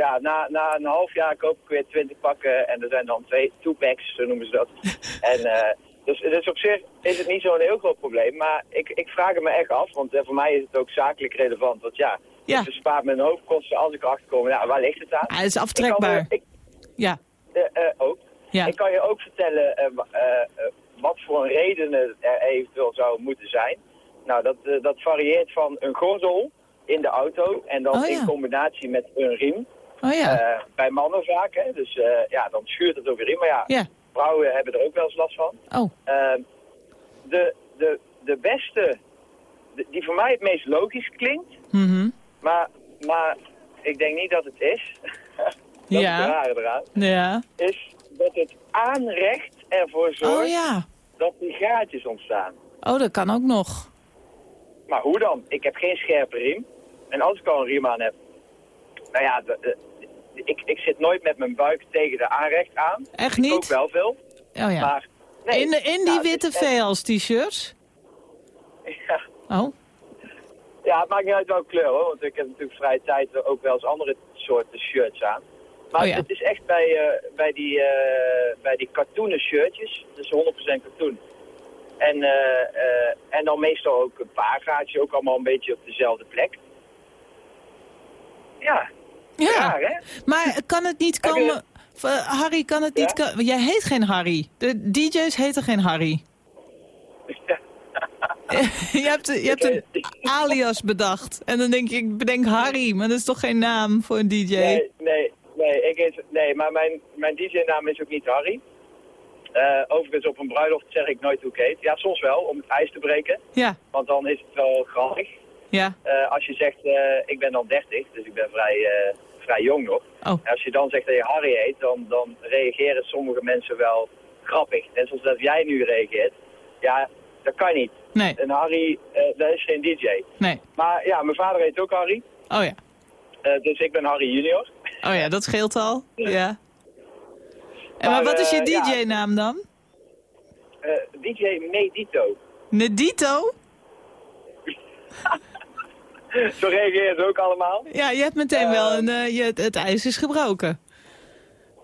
Ja, na, na een half jaar koop ik weer twintig pakken. En er zijn dan twee two-packs, zo noemen ze dat. (laughs) en eh, dus, dus op zich is het niet zo'n heel groot probleem. Maar ik, ik vraag het me echt af. Want eh, voor mij is het ook zakelijk relevant. Want ja, Ja. het bespaart me een hoop kosten als ik erachter kom. Ja, waar ligt het aan? Ah, het is Ik kan aftrekbaar. ik, Ja, eh, ook. ja. Ik kan je ook vertellen wa- wat voor een redenen er eventueel zou moeten zijn. Nou, dat, dat varieert van een gordel in de auto. En dan Oh, ja. in combinatie met een riem. Oh ja. Eh, bij mannen vaak, hè. Dus eh, ja, dan schuurt het ook weer in. Maar ja, vrouwen hebben er ook wel eens last van. Oh. Ehm, de, de, de beste, de- die voor mij het meest logisch klinkt, Mhm. maar, maar ik denk niet dat het is. (laughs) dat Ja. is het rare eraan. Ja. Is dat het aanrecht ervoor zorgt Oh ja. dat die gaatjes ontstaan. Oh, dat kan ook nog. Maar hoe dan? Ik heb geen scherpe riem. En als ik al een riem aan heb... Nou ja, ik, ik zit nooit met mijn buik tegen de aanrecht aan. Echt Ik kook niet? wel veel. Oh ja. Maar nee. in, in die het witte VL's t-shirts? Ja, Oh. ja, het maakt niet uit welke kleur hoor. Want ik heb natuurlijk vrije tijd ook wel eens andere soorten shirts aan. Maar Oh ja. het is echt bij, eh, bij, die, eh bij die katoenen shirtjes. Dus 100% katoen. En, eh, en dan meestal ook een paar gaatjes. Ook allemaal een beetje op dezelfde plek. Ja, Ja. raar hè? Maar kan het niet komen... Eh, Harry, kan het niet... ko- Jij heet geen Harry. De DJ's heten geen Harry. (laughs) je hebt, je hebt een alias bedacht. En dan denk je, ik bedenk Harry. Maar dat is toch geen naam voor een DJ? Nee, nee, nee, ik heet, nee maar mijn, mijn DJ-naam is ook niet Harry. Eh, overigens op een bruiloft zeg ik nooit hoe ik heet. Ja, soms wel, om het ijs te breken. Ja, Want dan is het wel grappig. ja. Eh, als je zegt, ik ben dan 30, dus ik ben vrij, vrij jong nog. Oh. En als je dan zegt dat je Harry heet, dan, dan reageren sommige mensen wel grappig. Net zoals dat jij nu reageert. Ja, dat kan niet. Nee, Een Harry, eh, dat is geen DJ. nee. Maar ja, mijn vader heet ook Harry. Oh ja. Eh, dus ik ben Harry junior. Oh ja, dat scheelt al. Ja. En Maar, maar wat is je eh, ja. DJ-naam dan? DJ Medito. Nedito? (laughs) Zo reageren ze ook allemaal. Ja, je hebt meteen Eh, wel een... eh, je, het, ijs is gebroken.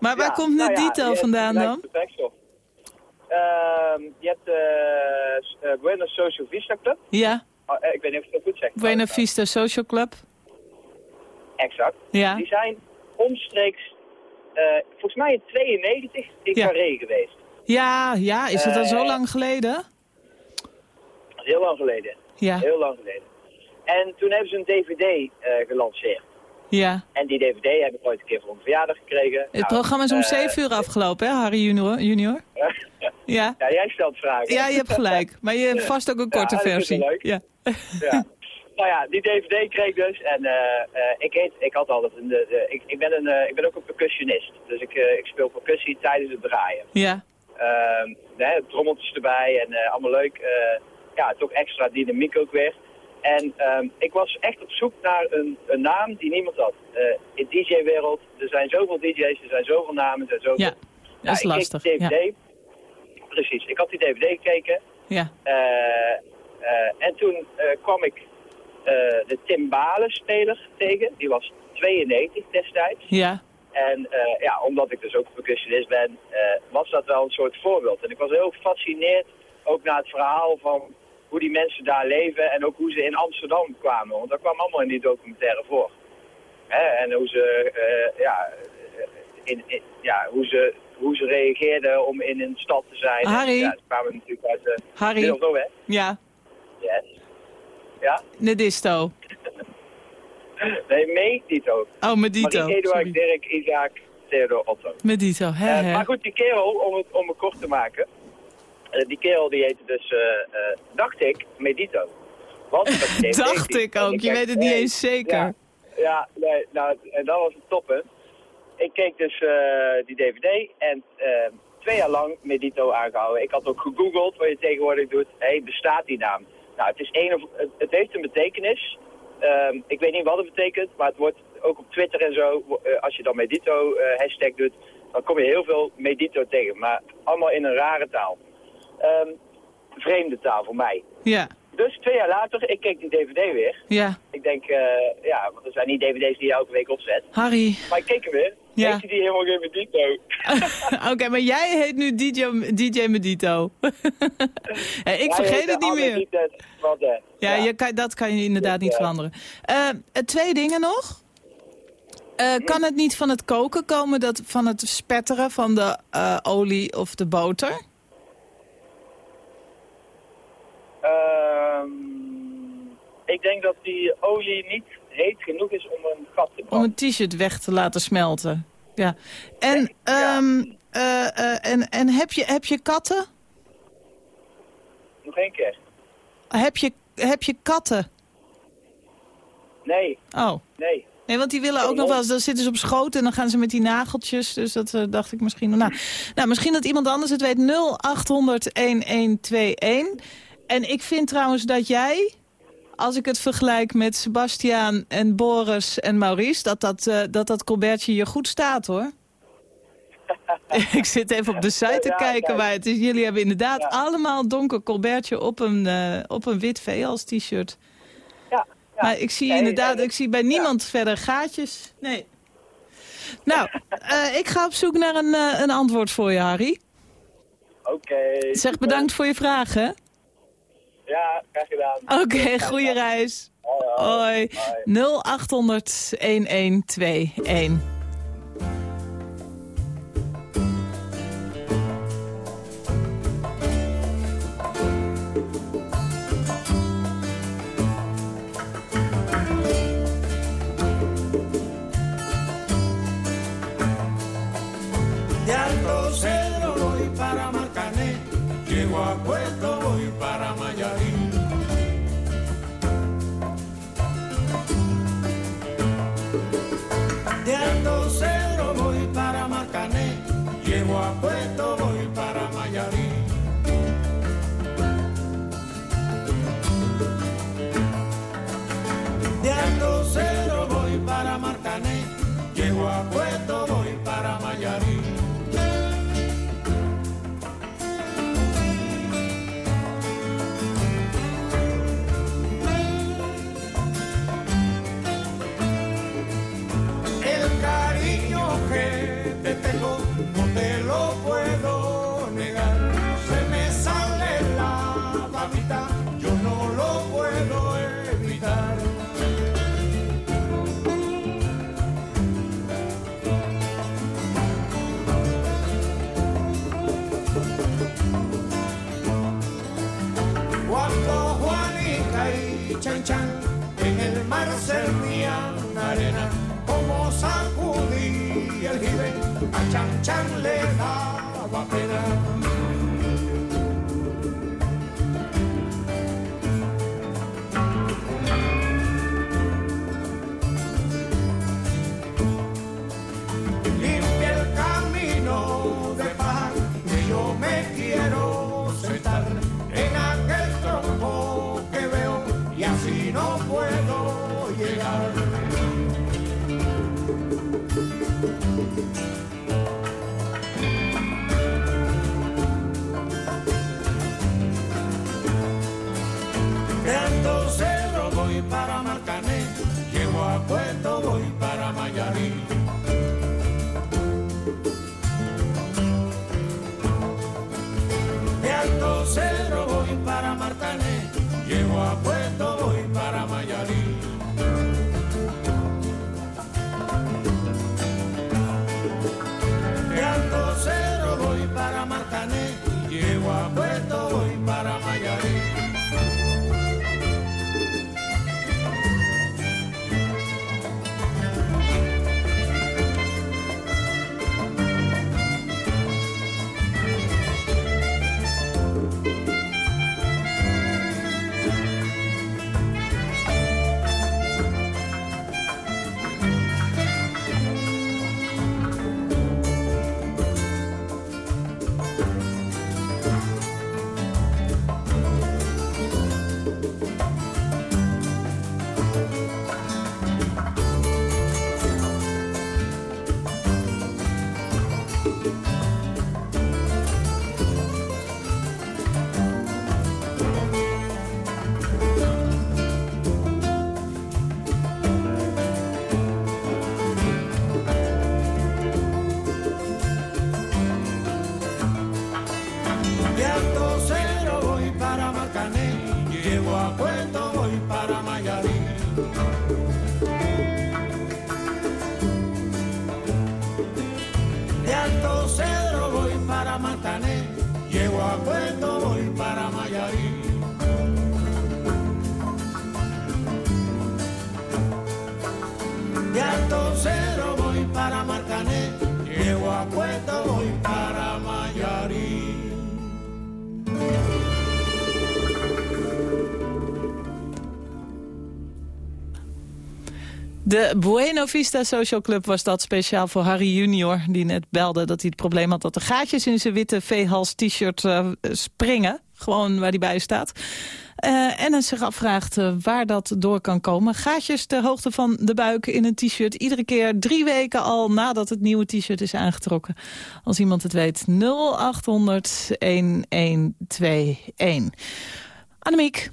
Maar waar Ja, komt nou ja, Nedito je hebt vandaan dan? Ehm, je hebt de uh, Buena Social Vista Club. Ja, Oh, eh, ik weet niet of ik het goed zeg. Buena. Vista Social Club. Exact. Ja. Die zijn omstreeks, eh, volgens mij in 92 in Ja. Carré geweest. Ja, ja, is het al zo Eh, lang geleden? Dat heel lang geleden. Ja, Heel lang geleden. En toen hebben ze een DVD eh, gelanceerd. ja. En die DVD heb ik ooit een keer voor een verjaardag gekregen. Het Nou, programma is om eh, 7 uur afgelopen, hè, Harry junior? junior? (laughs) Ja. ja, jij stelt vragen. ja, je hebt gelijk. Maar je hebt vast ook een (laughs) Ja, korte dat is versie. leuk. Ja. (laughs) Ja. nou ja, die DVD kreeg ik dus. En eh, ik, heet, ik had altijd een... Ik, ik, ben een ik ben ook een percussionist. Dus ik, ik speel percussie tijdens het draaien. ja. Ehm nee, trommeltjes erbij en allemaal leuk. Ja, toch extra dynamiek ook weer. En ehm, ik was echt op zoek naar een, een naam die niemand had. Eh, in de DJ-wereld, er zijn zoveel DJ's, er zijn zoveel namen, er zijn zoveel... Ja, dat is ik lastig. Ja. DVD. Precies, ik had die DVD gekeken. Ja. Eh, eh, en toen kwam ik de Timbalen-speler tegen. Die was 92 destijds. Ja. En ja, omdat ik dus ook percussionist ben, was dat wel een soort voorbeeld. En ik was heel gefascineerd ook naar het verhaal van hoe die mensen daar leven en ook hoe ze in Amsterdam kwamen. Want dat kwam allemaal in die documentaire voor. Hè? En hoe ze, eh, ja, eh, in, in- ja, hoe, ze, hoe ze reageerden om in een stad te zijn. En, Harry? ja, ze kwamen natuurlijk uit de Harry? Heel zo, hè? Ja. Yes. Ja? Nedisto. (laughs) Nee, Medito. Oh, Medito. Marie, Eduard, Sorry. Dirk, Isaac, Theodor, Otto. Medito, hè, Eh, hè. maar goed, die kerel, om het, om het kort te maken. Eh, die kerel die heette dus, eh, eh, dacht ik, Medito. Want dat. (laughs) Dacht ik ook, je weet het niet eens zeker. Ja, ja, nee, nou, en dat was het toppunt. Ik keek dus die DVD en twee jaar lang Medito aangehouden. Ik had ook gegoogeld wat je tegenwoordig doet. Hé, hey, bestaat die naam? Nou, het, is een of, het, het heeft een betekenis. Ehm, ik weet niet wat het betekent, maar het wordt ook op Twitter en zo, als je dan Medito hashtag doet, dan kom je heel veel Medito tegen. Maar allemaal in een rare taal. Ehm, vreemde taal voor mij. Ja, Dus twee jaar later, ik keek die DVD weer. ja. Ik denk, eh, ja, want er zijn niet dvd's die je elke week opzet. Harry. Maar ik keek hem weer. Ja. Heet die helemaal geen Medito? (laughs) (laughs) Oké, maar jij heet nu DJ, DJ Medito. Hé, (laughs) ik vergeet het niet meer. De- Ja, Je kan, dat kan je inderdaad niet veranderen. Eh, eh, twee dingen nog. Eh, kan het niet van het koken komen, dat, van het spetteren van de eh, olie of de boter? Ik denk dat die olie niet heet genoeg is om een gat te Om branden. een t-shirt weg te laten smelten. Ja. En, ehm, eh, eh, en, en heb, je, heb je katten? Nog één keer. Heb je, heb je katten? Nee, Oh. nee. Nee, want die willen ook nog wel eens, dan zitten ze op schoot en dan gaan ze met die nageltjes. Dus dat eh, dacht ik misschien. Nou, nou, misschien dat iemand anders het weet. 0800 1121. En ik vind trouwens dat jij, als ik het vergelijk met Sebastiaan en Boris en Maurice, dat dat, eh, dat, dat colbertje je goed staat hoor. (laughs) ik zit even op de site te Ja, kijken kijk. waar het is. Jullie hebben inderdaad allemaal donker colbertje op een, eh, op een wit VL's t-shirt. Ja, ja. Maar ik zie Nee, inderdaad, ik zie bij niemand verder gaatjes. Nee. Nou, (laughs) eh, ik ga op zoek naar een, een antwoord voor je, Harry. Oké. Zeg bedankt voor je vragen. Ja, graag gedaan. Oké, goede reis. Hoi. 0800 1121. De Alto Cedro voy para Marcané, llego a Puerto voy para Mayarín. De Bueno Vista Social Club was dat speciaal voor Harry Junior... die net belde dat hij het probleem had dat de gaatjes in zijn witte veehals t-shirt eh, springen. Gewoon waar hij bij staat. Eh, en hij zich afvraagt eh, waar dat door kan komen. Gaatjes ter hoogte van de buik in een t-shirt. Iedere keer drie weken al nadat het nieuwe t-shirt is aangetrokken. Als iemand het weet, 0800 1121. Annemiek,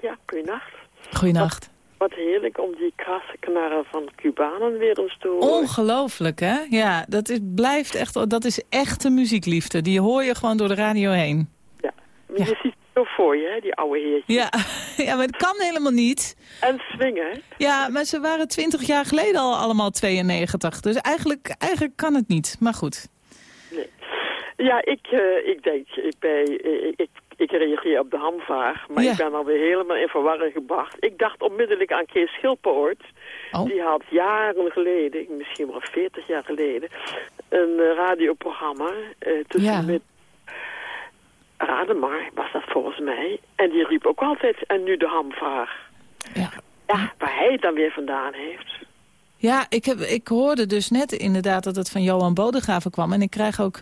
Ja, goeienacht. goeienacht. Wat heerlijk om die krasse knarren van Cubanen weer eens te horen. Ongelooflijk, hè? Ja, dat is, blijft echt, dat is echte muziekliefde. Die hoor je gewoon door de radio heen. Maar Je ziet het zo voor je, hè, die oude heertjes. Ja, (laughs) ja maar het kan helemaal niet. En swingen, hè? Ja, maar ze waren twintig jaar geleden al allemaal 92. Dus eigenlijk, eigenlijk kan het niet. Maar goed. Ja, ik, eh, ik denk, ik, ben, ik, ik, ik reageer op de hamvraag, maar Ja. ik ben alweer helemaal in verwarring gebracht. Ik dacht onmiddellijk aan Kees Schilperoort. Oh. Die had jaren geleden, misschien wel 40 jaar geleden, een eh, radioprogramma eh, tussen Ja. met Raden maar, was dat volgens mij. En die riep ook altijd, en nu de hamvraag. Ja. Ja, waar hij het dan weer vandaan heeft. Ja, ik, heb, ik hoorde dus net inderdaad dat het van Johan Bodegraven kwam. En ik krijg ook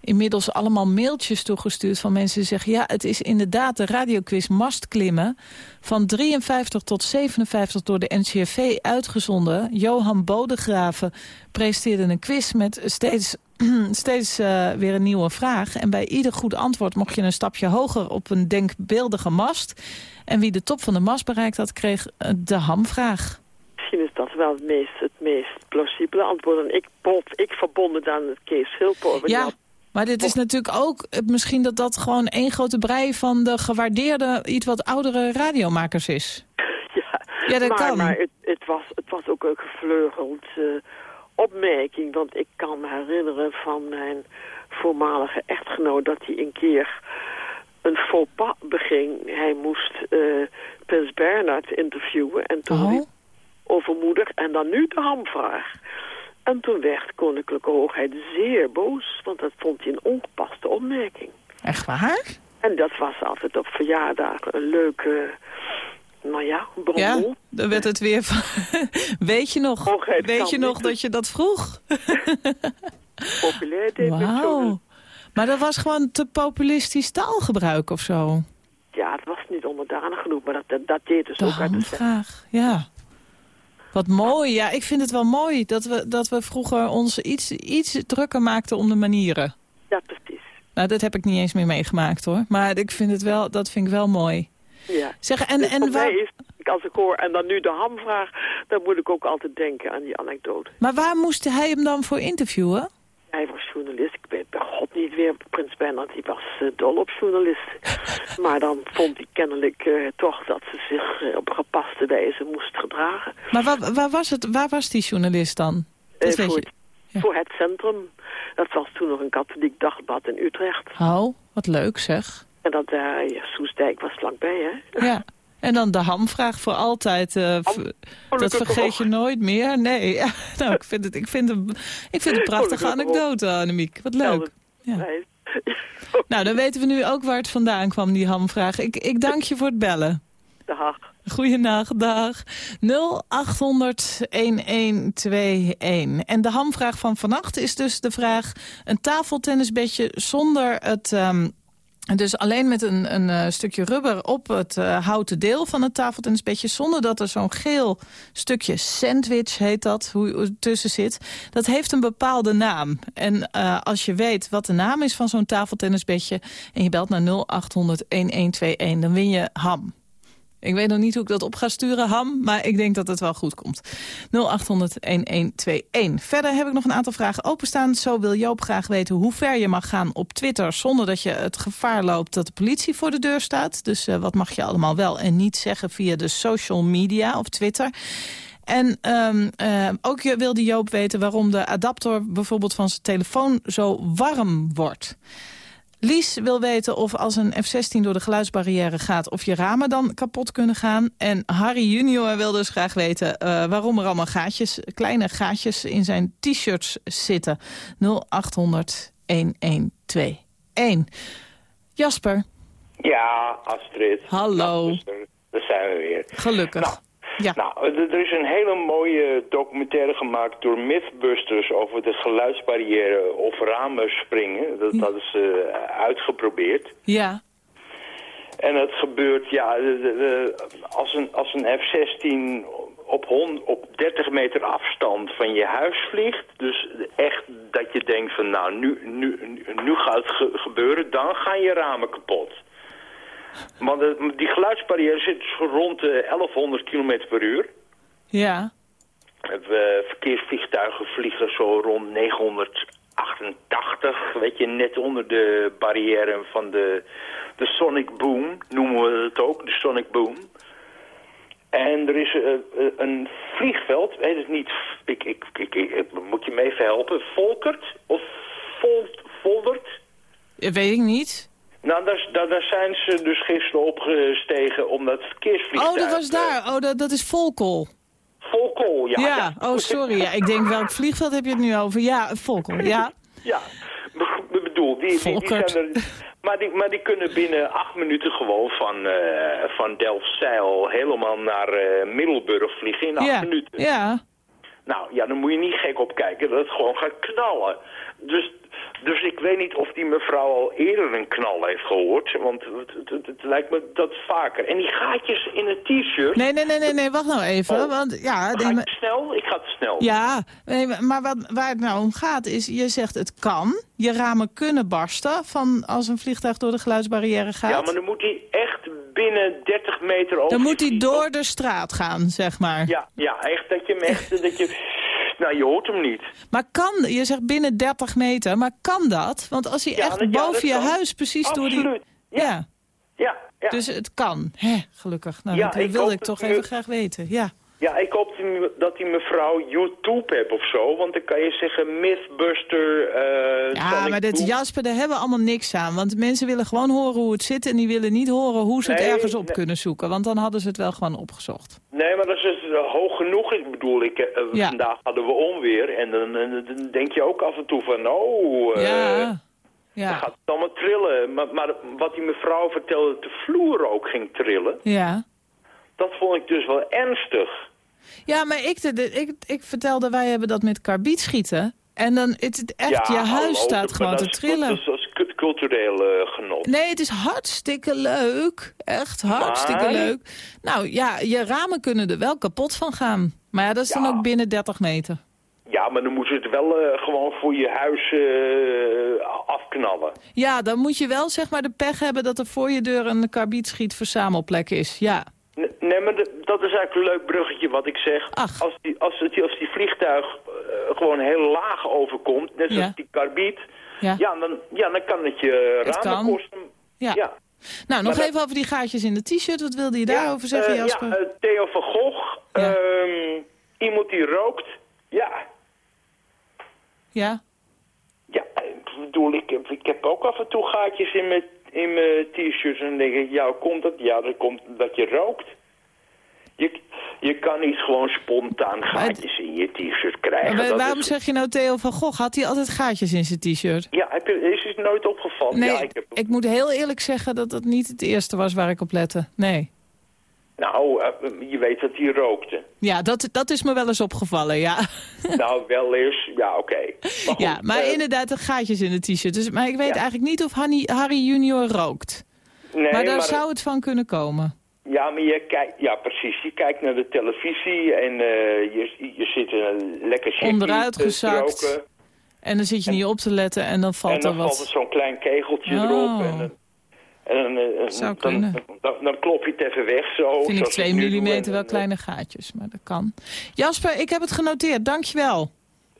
inmiddels allemaal mailtjes toegestuurd van mensen die zeggen... ja, het is inderdaad de radioquiz Mast klimmen. Van 53 tot 57 door de NCRV uitgezonden. Johan Bodegraven presenteerde een quiz met steeds, (clears throat) steeds eh, weer een nieuwe vraag. En bij ieder goed antwoord mocht je een stapje hoger op een denkbeeldige mast. En wie de top van de mast bereikt had, kreeg eh, de hamvraag. Misschien is dat wel het meest, het meest plausibele antwoord. En ik, bot, ik verbonden dan het Kees Schilperoort. Ja, maar dit is natuurlijk ook eh, misschien dat dat gewoon één grote brei van de gewaardeerde, iets wat oudere radiomakers is. Ja, Ja, dat maar, kan. Maar het, het, was, het was ook een gevleugeld eh, opmerking. Want ik kan me herinneren van mijn voormalige echtgenoot... dat hij een keer een faux pas beging. Hij moest eh, Prins Bernhard interviewen. En toen Oh. overmoedig en dan nu de hamvraag. En toen werd Koninklijke Hoogheid zeer boos. Want dat vond hij een ongepaste opmerking. Echt waar? En dat was altijd op verjaardagen een leuke... Nou ja, brommel. Ja, dan werd het weer van... (laughs) Weet je nog, Hoogheid weet je nog dat je dat vroeg? (laughs) populair deed. Wauw. Maar dat was gewoon te populistisch taalgebruik of zo. Ja, het was niet onderdanig genoeg, maar dat, dat, dat deed dus De ook uit de hamvraag, ja. Wat mooi. Ja, ik vind het wel mooi dat we, dat we vroeger ons iets, iets drukker maakten om de manieren. Ja, precies. Nou, dat heb ik niet eens meer meegemaakt hoor. Maar ik vind het wel, dat vind ik wel mooi. Ja. Zeg, en, Dus en waar- mij is, als ik hoor, en dan nu de hamvraag, dan moet ik ook altijd denken aan die anekdote. Maar waar moest hij hem dan voor interviewen? Hij was journalist, ik weet bij niet weer, Prins Bernhard, die was eh, dol op journalisten. (laughs) maar dan vond hij kennelijk eh, toch dat ze zich eh, op gepaste wijze moest gedragen. Maar waar, waar, was, het, waar was die journalist dan? Dat weet voor, je. voor het centrum. Dat was toen nog een katholiek dagblad in Utrecht. Oh, wat leuk zeg. En dat daar, ja, Soesdijk was vlakbij, hè? (laughs) Ja. En dan de hamvraag voor altijd. dat vergeet je nooit meer. Nee, (laughs) ja, nou, ik vind het, ik vind het, ik vind het een prachtige anekdote, Annemiek. Wat leuk. Ja. Nee. (laughs) Nou, dan weten we nu ook waar het vandaan kwam, die hamvraag. Ik, ik dank je voor het bellen. Dag. Goeienacht, dag. 0800-1121. En de hamvraag van vannacht is dus de vraag... een tafeltennisbedje zonder het... ehm, dus alleen met een, een eh, stukje rubber op het eh, houten deel van het tafeltennisbedje... zonder dat er zo'n geel stukje sandwich, heet dat, hoe tussen zit. Dat heeft een bepaalde naam. En eh, als je weet wat de naam is van zo'n tafeltennisbedje... en je belt naar 0800-1121, dan win je ham. Ik weet nog niet hoe ik dat op ga sturen, Ham, maar ik denk dat het wel goed komt. 0800-1121. Verder heb ik nog een aantal vragen openstaan. Zo wil Joop graag weten hoe ver je mag gaan op Twitter... zonder dat je het gevaar loopt dat de politie voor de deur staat. Dus eh, wat mag je allemaal wel en niet zeggen via de social media of Twitter... En ehm, eh, ook wilde Joop weten waarom de adapter bijvoorbeeld van zijn telefoon zo warm wordt. Lies wil weten of als een F-16 door de geluidsbarrière gaat... of je ramen dan kapot kunnen gaan. En Harry junior wil dus graag weten eh, waarom er allemaal gaatjes, kleine gaatjes in zijn t-shirts zitten. 0800 1121. Jasper, Ja, Astrid. Hallo. Daar zijn we weer. gelukkig. Nou, Ja. Nou, er is een hele mooie documentaire gemaakt door Mythbusters over de geluidsbarrière of ramen springen. Dat, dat is eh, uitgeprobeerd. Ja, En het gebeurt, ja, de- als een, als een F-16 op, op 30 meter afstand van je huis vliegt, dus echt dat je denkt van nou, nu, nu, nu gaat het ge- gebeuren, dan gaan je ramen kapot. Want de- die geluidsbarrière zit zo rond de 1100 km per uur. ja. Eh, verkeersvliegtuigen vliegen zo rond 988, weet je, net onder de barrière van de, de Sonic Boom, noemen we het ook, de Sonic Boom. En er is eh, eh, een vliegveld, weet het niet, ik, ik, ik, ik- moet je me even helpen, Volkert of Volt, Voldert? Weet ik niet. Nou, daar, daar, daar zijn ze dus gisteren opgestegen om dat verkeersvliegtuig... Oh, dat was daar. Oh, dat, dat is Volkel. Volkel, ja. Ja, oh sorry. Ja, ik denk welk vliegveld heb je het nu over? Ja, Volkel, ja. (laughs) Ja, be- bedoel, die, die, zijn er... Maar die, maar die kunnen binnen acht minuten gewoon van, eh van Delfzijl helemaal naar eh, Middelburg vliegen in acht Ja, minuten. ja. Nou, ja, dan moet je niet gek op kijken dat het gewoon gaat knallen. Dus, dus ik weet niet of die mevrouw al eerder een knal heeft gehoord, want het, het, het- het lijkt me dat vaker. En die gaatjes in het t-shirt... Nee, nee, nee, nee, nee, wacht nou even. Want ja, Ga ik snel? Ik ga te snel. ja nee, maar wat, waar het nou om gaat is, je zegt het kan. Je ramen kunnen barsten van als een vliegtuig door de geluidsbarrière gaat. Ja, maar dan moet hij echt binnen 30 meter over... Dan moet hij door de straat gaan, zeg maar. Ja, ja, echt dat je hem echt, dat je, nou je hoort hem niet. Maar kan, je zegt binnen 30 meter, maar kan dat? Want als hij Ja, echt dat- boven je kan. huis precies door die... Ja. Ja, ja. Dus het kan. Hè, gelukkig. Nou, dat ik wilde ik toch even graag weten. Ja. Ja, ik hoop dat die mevrouw YouTube hebt of zo, want dan kan je zeggen Mythbuster, eh Ja, maar dit. Jasper, daar hebben we allemaal niks aan. Want mensen willen gewoon horen hoe het zit... en die willen niet horen hoe ze het ergens op nee. kunnen zoeken. Want dan hadden ze het wel gewoon opgezocht. Nee, maar dat is dus, eh, hoog genoeg. Ik bedoel, ik, eh, Ja. vandaag hadden we onweer en dan, dan denk je ook af en toe van, oh, eh, ja. dan Ja. gaat het allemaal trillen. Maar, maar wat die mevrouw vertelde, dat de vloer ook ging trillen, Ja. dat vond ik dus wel ernstig. Ja, maar ik, de, de- ik, ik vertelde, wij hebben dat met karbiet schieten. En dan, het, het echt, je huis staat gewoon te is- trillen. Dat is, dat is cu- cultureel eh, genot. Nee, het is hartstikke leuk. Echt hartstikke Maar? leuk. Nou ja, je ramen kunnen er wel kapot van gaan. Maar ja, dat is dan ook binnen 30 meter. Ja, maar dan moeten ze het wel eh, gewoon voor je huis eh, afknallen. Ja, dan moet je wel zeg maar de pech hebben dat er voor je deur een karbietschiet verzamelplek is. Ja. Nee, maar de- dat is eigenlijk een leuk bruggetje wat ik zeg. Als, die, als, het, als die vliegtuig eh, gewoon heel laag overkomt, net zoals Ja. die karbiet... Ja. Ja, dan, ja, dan kan het je Het ramen kan. kosten. Ja. Ja. Nou, nog Maar even over die gaatjes in de t-shirt. Wat wilde je daarover zeggen, Eh, Jasper? Ja, eh, Theo van Gogh, ehm, iemand die rookt. Ja, ja? ja, ik bedoel, ik heb, ik heb ook af en toe gaatjes in mijn, in mijn t-shirts en dan denk ik, ja, hoe komt dat? Ja, dat komt dat je rookt. Je, je kan niet gewoon spontaan gaatjes in je t-shirt krijgen. Maar waarom is- zeg je nou Theo van Gogh? Had hij altijd gaatjes in zijn t-shirt? Ja, heb je, is het nooit opgevallen? Nee, Ja, ik heb, ik moet heel eerlijk zeggen dat dat niet het eerste was waar ik op lette. Nee. Nou, eh, je weet dat hij rookte. Ja, dat, dat is me wel eens opgevallen, ja. (laughs) nou, wel eens, ja, oké. Ja, maar eh, inderdaad, de gaatjes in de t-shirt. Dus, maar ik weet Ja. eigenlijk niet of Harry, Harry junior rookt. nee, maar daar maar- zou het van kunnen komen. Ja, maar je kijkt, ja precies, je kijkt naar de televisie en eh, je, je zit een lekker checkie Onderuit te gezakt. roken. En dan zit je niet op te letten en dan valt en dan er wat... valt er zo'n klein kegeltje Oh. erop. En, dan- en dan, eh, Zou dan, kunnen. dan, dan klop je het even weg zo. vind ik zoals 2 nu doe. mm En, wel eh, kleine gaatjes, maar dat kan. Jasper, ik heb het genoteerd, dankjewel.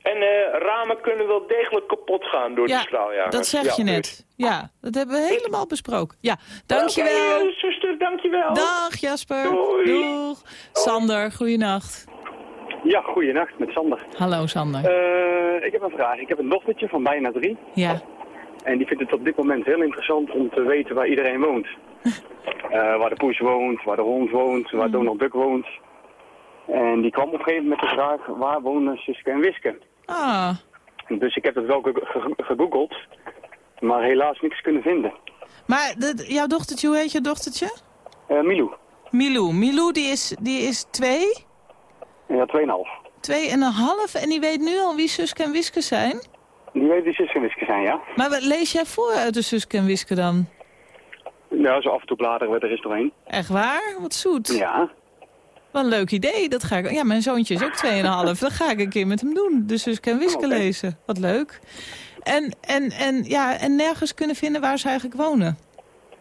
En eh, ramen kunnen wel degelijk kapot gaan door de Ja, straaljagers. dat zeg Ja, je dus- net. Ja, dat hebben we helemaal besproken. Ja, dankjewel. Eh, zuster, dankjewel. Dag Jasper. Doei. Doeg. Sander, goeienacht. Ja, goeienacht met Sander. Hallo Sander. Eh, ik heb een vraag. Ik heb een dochtertje van bijna drie. Ja. En die vindt het op dit moment heel interessant om te weten waar iedereen woont. (laughs) Eh, waar de poes woont, waar de hond woont, waar Hmm. Donald Duck woont. En die kwam op een gegeven moment met de vraag, waar wonen Suske en Wiske? Ah, Dus ik heb het wel ge- ge- gegoogeld, maar helaas niks kunnen vinden. maar de, jouw dochtertje, hoe heet je dochtertje? Eh Milou, Milou. Milou die is, die is twee, ja, 2,5. twee en een half en die weet nu al wie Suske en Wiske zijn. Die weet die Suske en Wiske zijn, ja? Maar wat lees jij voor uit de Suske en Wiske dan? Ja, zo af en toe bladeren we er eens doorheen. Echt waar? Wat zoet. Ja. Wat een leuk idee. Dat ga ik, ja, mijn zoontje is ook 2,5. Dat ga ik een keer met hem doen. De Suske en Wiske Oké. lezen. Wat leuk. En, en, en, ja, en nergens kunnen vinden waar ze eigenlijk wonen.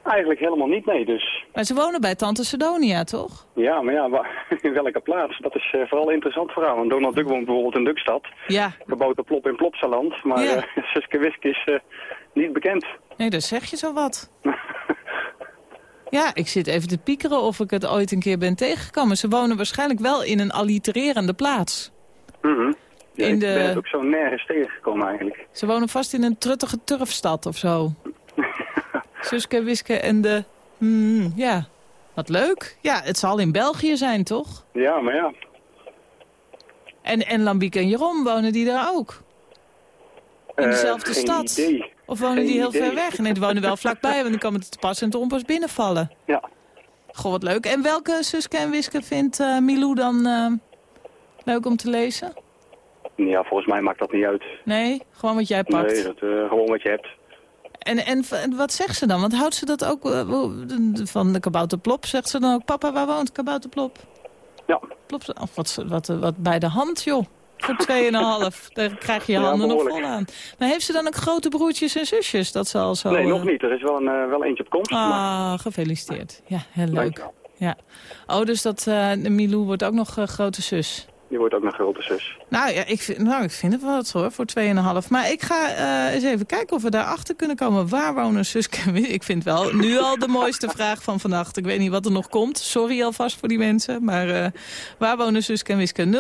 Eigenlijk helemaal niet, nee, dus... Maar ze wonen bij Tante Sedonia, toch? Ja, maar ja, waar- (laughs) in welke plaats? Dat is eh, vooral interessant voor haar. Want Donald Duck woont bijvoorbeeld in Dukstad. Ja. Gebouwd Plop in Plopsaland. Maar Ja. (laughs) Suske Wiske is eh, niet bekend. Nee, dan zeg je zo wat. (laughs) ja, ik zit even te piekeren of ik het ooit een keer ben tegengekomen. Ze wonen waarschijnlijk wel in een allitererende plaats. Mhm. Ja, In ik de- ben het ook zo nergens tegengekomen eigenlijk. Ze wonen vast in een truttige turfstad of zo. Suske, Wiske en de... Hmm, ja, wat leuk. Ja, het zal in België zijn, toch? Ja, maar ja. En, en Lambiek en Jeroen, wonen die daar ook? In Eh, dezelfde stad? idee. Of wonen Geen die heel idee. ver weg? Nee, die wonen wel vlakbij, want dan kan het te pas en te onpas binnenvallen. Ja. Goh, wat leuk. En welke Suske en Wiske vindt eh, Milou dan eh, leuk om te lezen? Ja, volgens mij maakt dat niet uit. Nee, gewoon wat jij pakt. Nee, dat, gewoon wat je hebt. En, en, en wat zegt ze dan? Want houdt ze dat ook eh, van de kabouterplop? Zegt ze dan ook, papa, waar woont kabouterplop? Ja. Plop, ze- of wat, wat, wat bij de hand, joh. Voor 2,5. (laughs) Daar krijg je je Ja, handen nog vol aan. Maar heeft ze dan ook grote broertjes en zusjes? Dat ze al zo... nee, eh, nog niet. Er is wel, een, eh, wel eentje op komst. maar... Ah, gefeliciteerd. Ja, heel leuk. Ja. Oh, dus dat eh Milou wordt ook nog eh, grote zus. Die wordt ook een grote zus. Nou ja, ik vind, nou, ik vind het wel wat hoor, voor 2,5. Maar ik ga eh, eens even kijken of we daarachter kunnen komen. Waar wonen Suske en Wiske? (laughs) Ik vind wel nu al de mooiste (laughs) vraag van vannacht. Ik weet niet wat er nog komt. Sorry alvast voor die mensen. Maar eh, waar wonen Suske en Wiske? 0800-1121.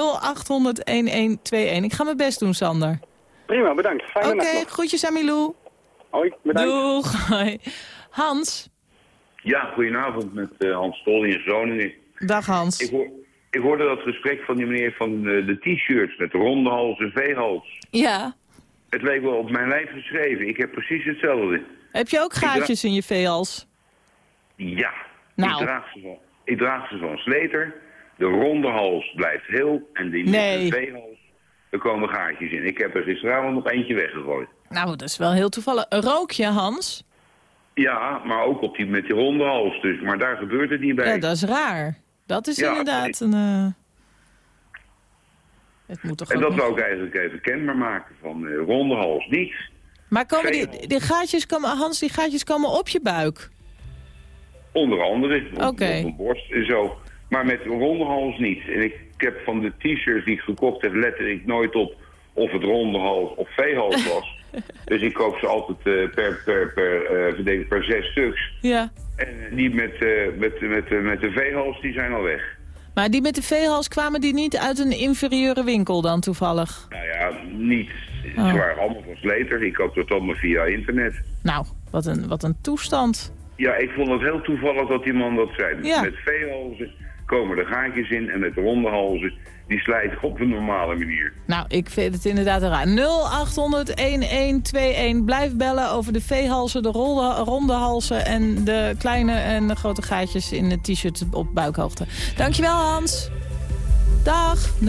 Ik ga mijn best doen, Sander. Prima, bedankt. Fijne Oké, nacht nog. groetjes aan Milou. Hoi, bedankt. Doeg. Hoi. Hans. Ja, goedenavond met eh, Hans Stol in Groningen. Dag Hans. Ik, hoor, ik hoorde dat gesprek van die meneer van eh, de t-shirts met ronde hals en V-hals. Ja. Het leek wel op mijn lijf geschreven. Ik heb precies hetzelfde. Heb je ook gaatjes in je veehals? Ja, Nou. ik, draag ze van, ik draag ze van Sleter. De ronde hals blijft heel en die Nee. V-hals, er komen gaatjes in. Ik heb er gisteravond nog eentje weggegooid. Nou, dat is wel heel toevallig. Rook je, Hans? Ja, maar ook op die, met die ronde hals dus. Maar daar gebeurt het niet bij. Ja, dat is raar. Dat is Ja, inderdaad een... eh, Het moet toch en dat wou ik eigenlijk even kenbaar maken. Van eh, ronde hals niet. Maar komen die, die gaatjes komen, Hans, die gaatjes komen op je buik? Onder andere, op, Oké. op mijn borst en zo. Maar met ronde hals niet. En ik, ik heb van de t-shirts die ik gekocht heb, lette ik nooit op of het ronde hals of V-hals (laughs) was. (laughs) dus ik koop ze altijd eh, per, per, per, eh, per zes stuks. Ja. En die met, eh, met, met, met, met de V-hals, die zijn al weg. Maar die met de veehals kwamen die niet uit een inferieure winkel dan toevallig? Nou ja, niet. Oh. Ze waren allemaal van Sleter. Ik koop dat allemaal via internet. Nou, wat een, wat een toestand. Ja, ik vond het heel toevallig dat die man dat zei. Ja. Met V-halzen komen er gaatjes in en met ronde halzen, die slijten op een normale manier. Nou, ik vind het inderdaad raar. 0800-1121. Blijf bellen over de veehalsen, de ronde, ronde halsen... en de kleine en de grote gaatjes in het t-shirt op buikhoogte. Dankjewel, Hans. Dag. 0800-1121.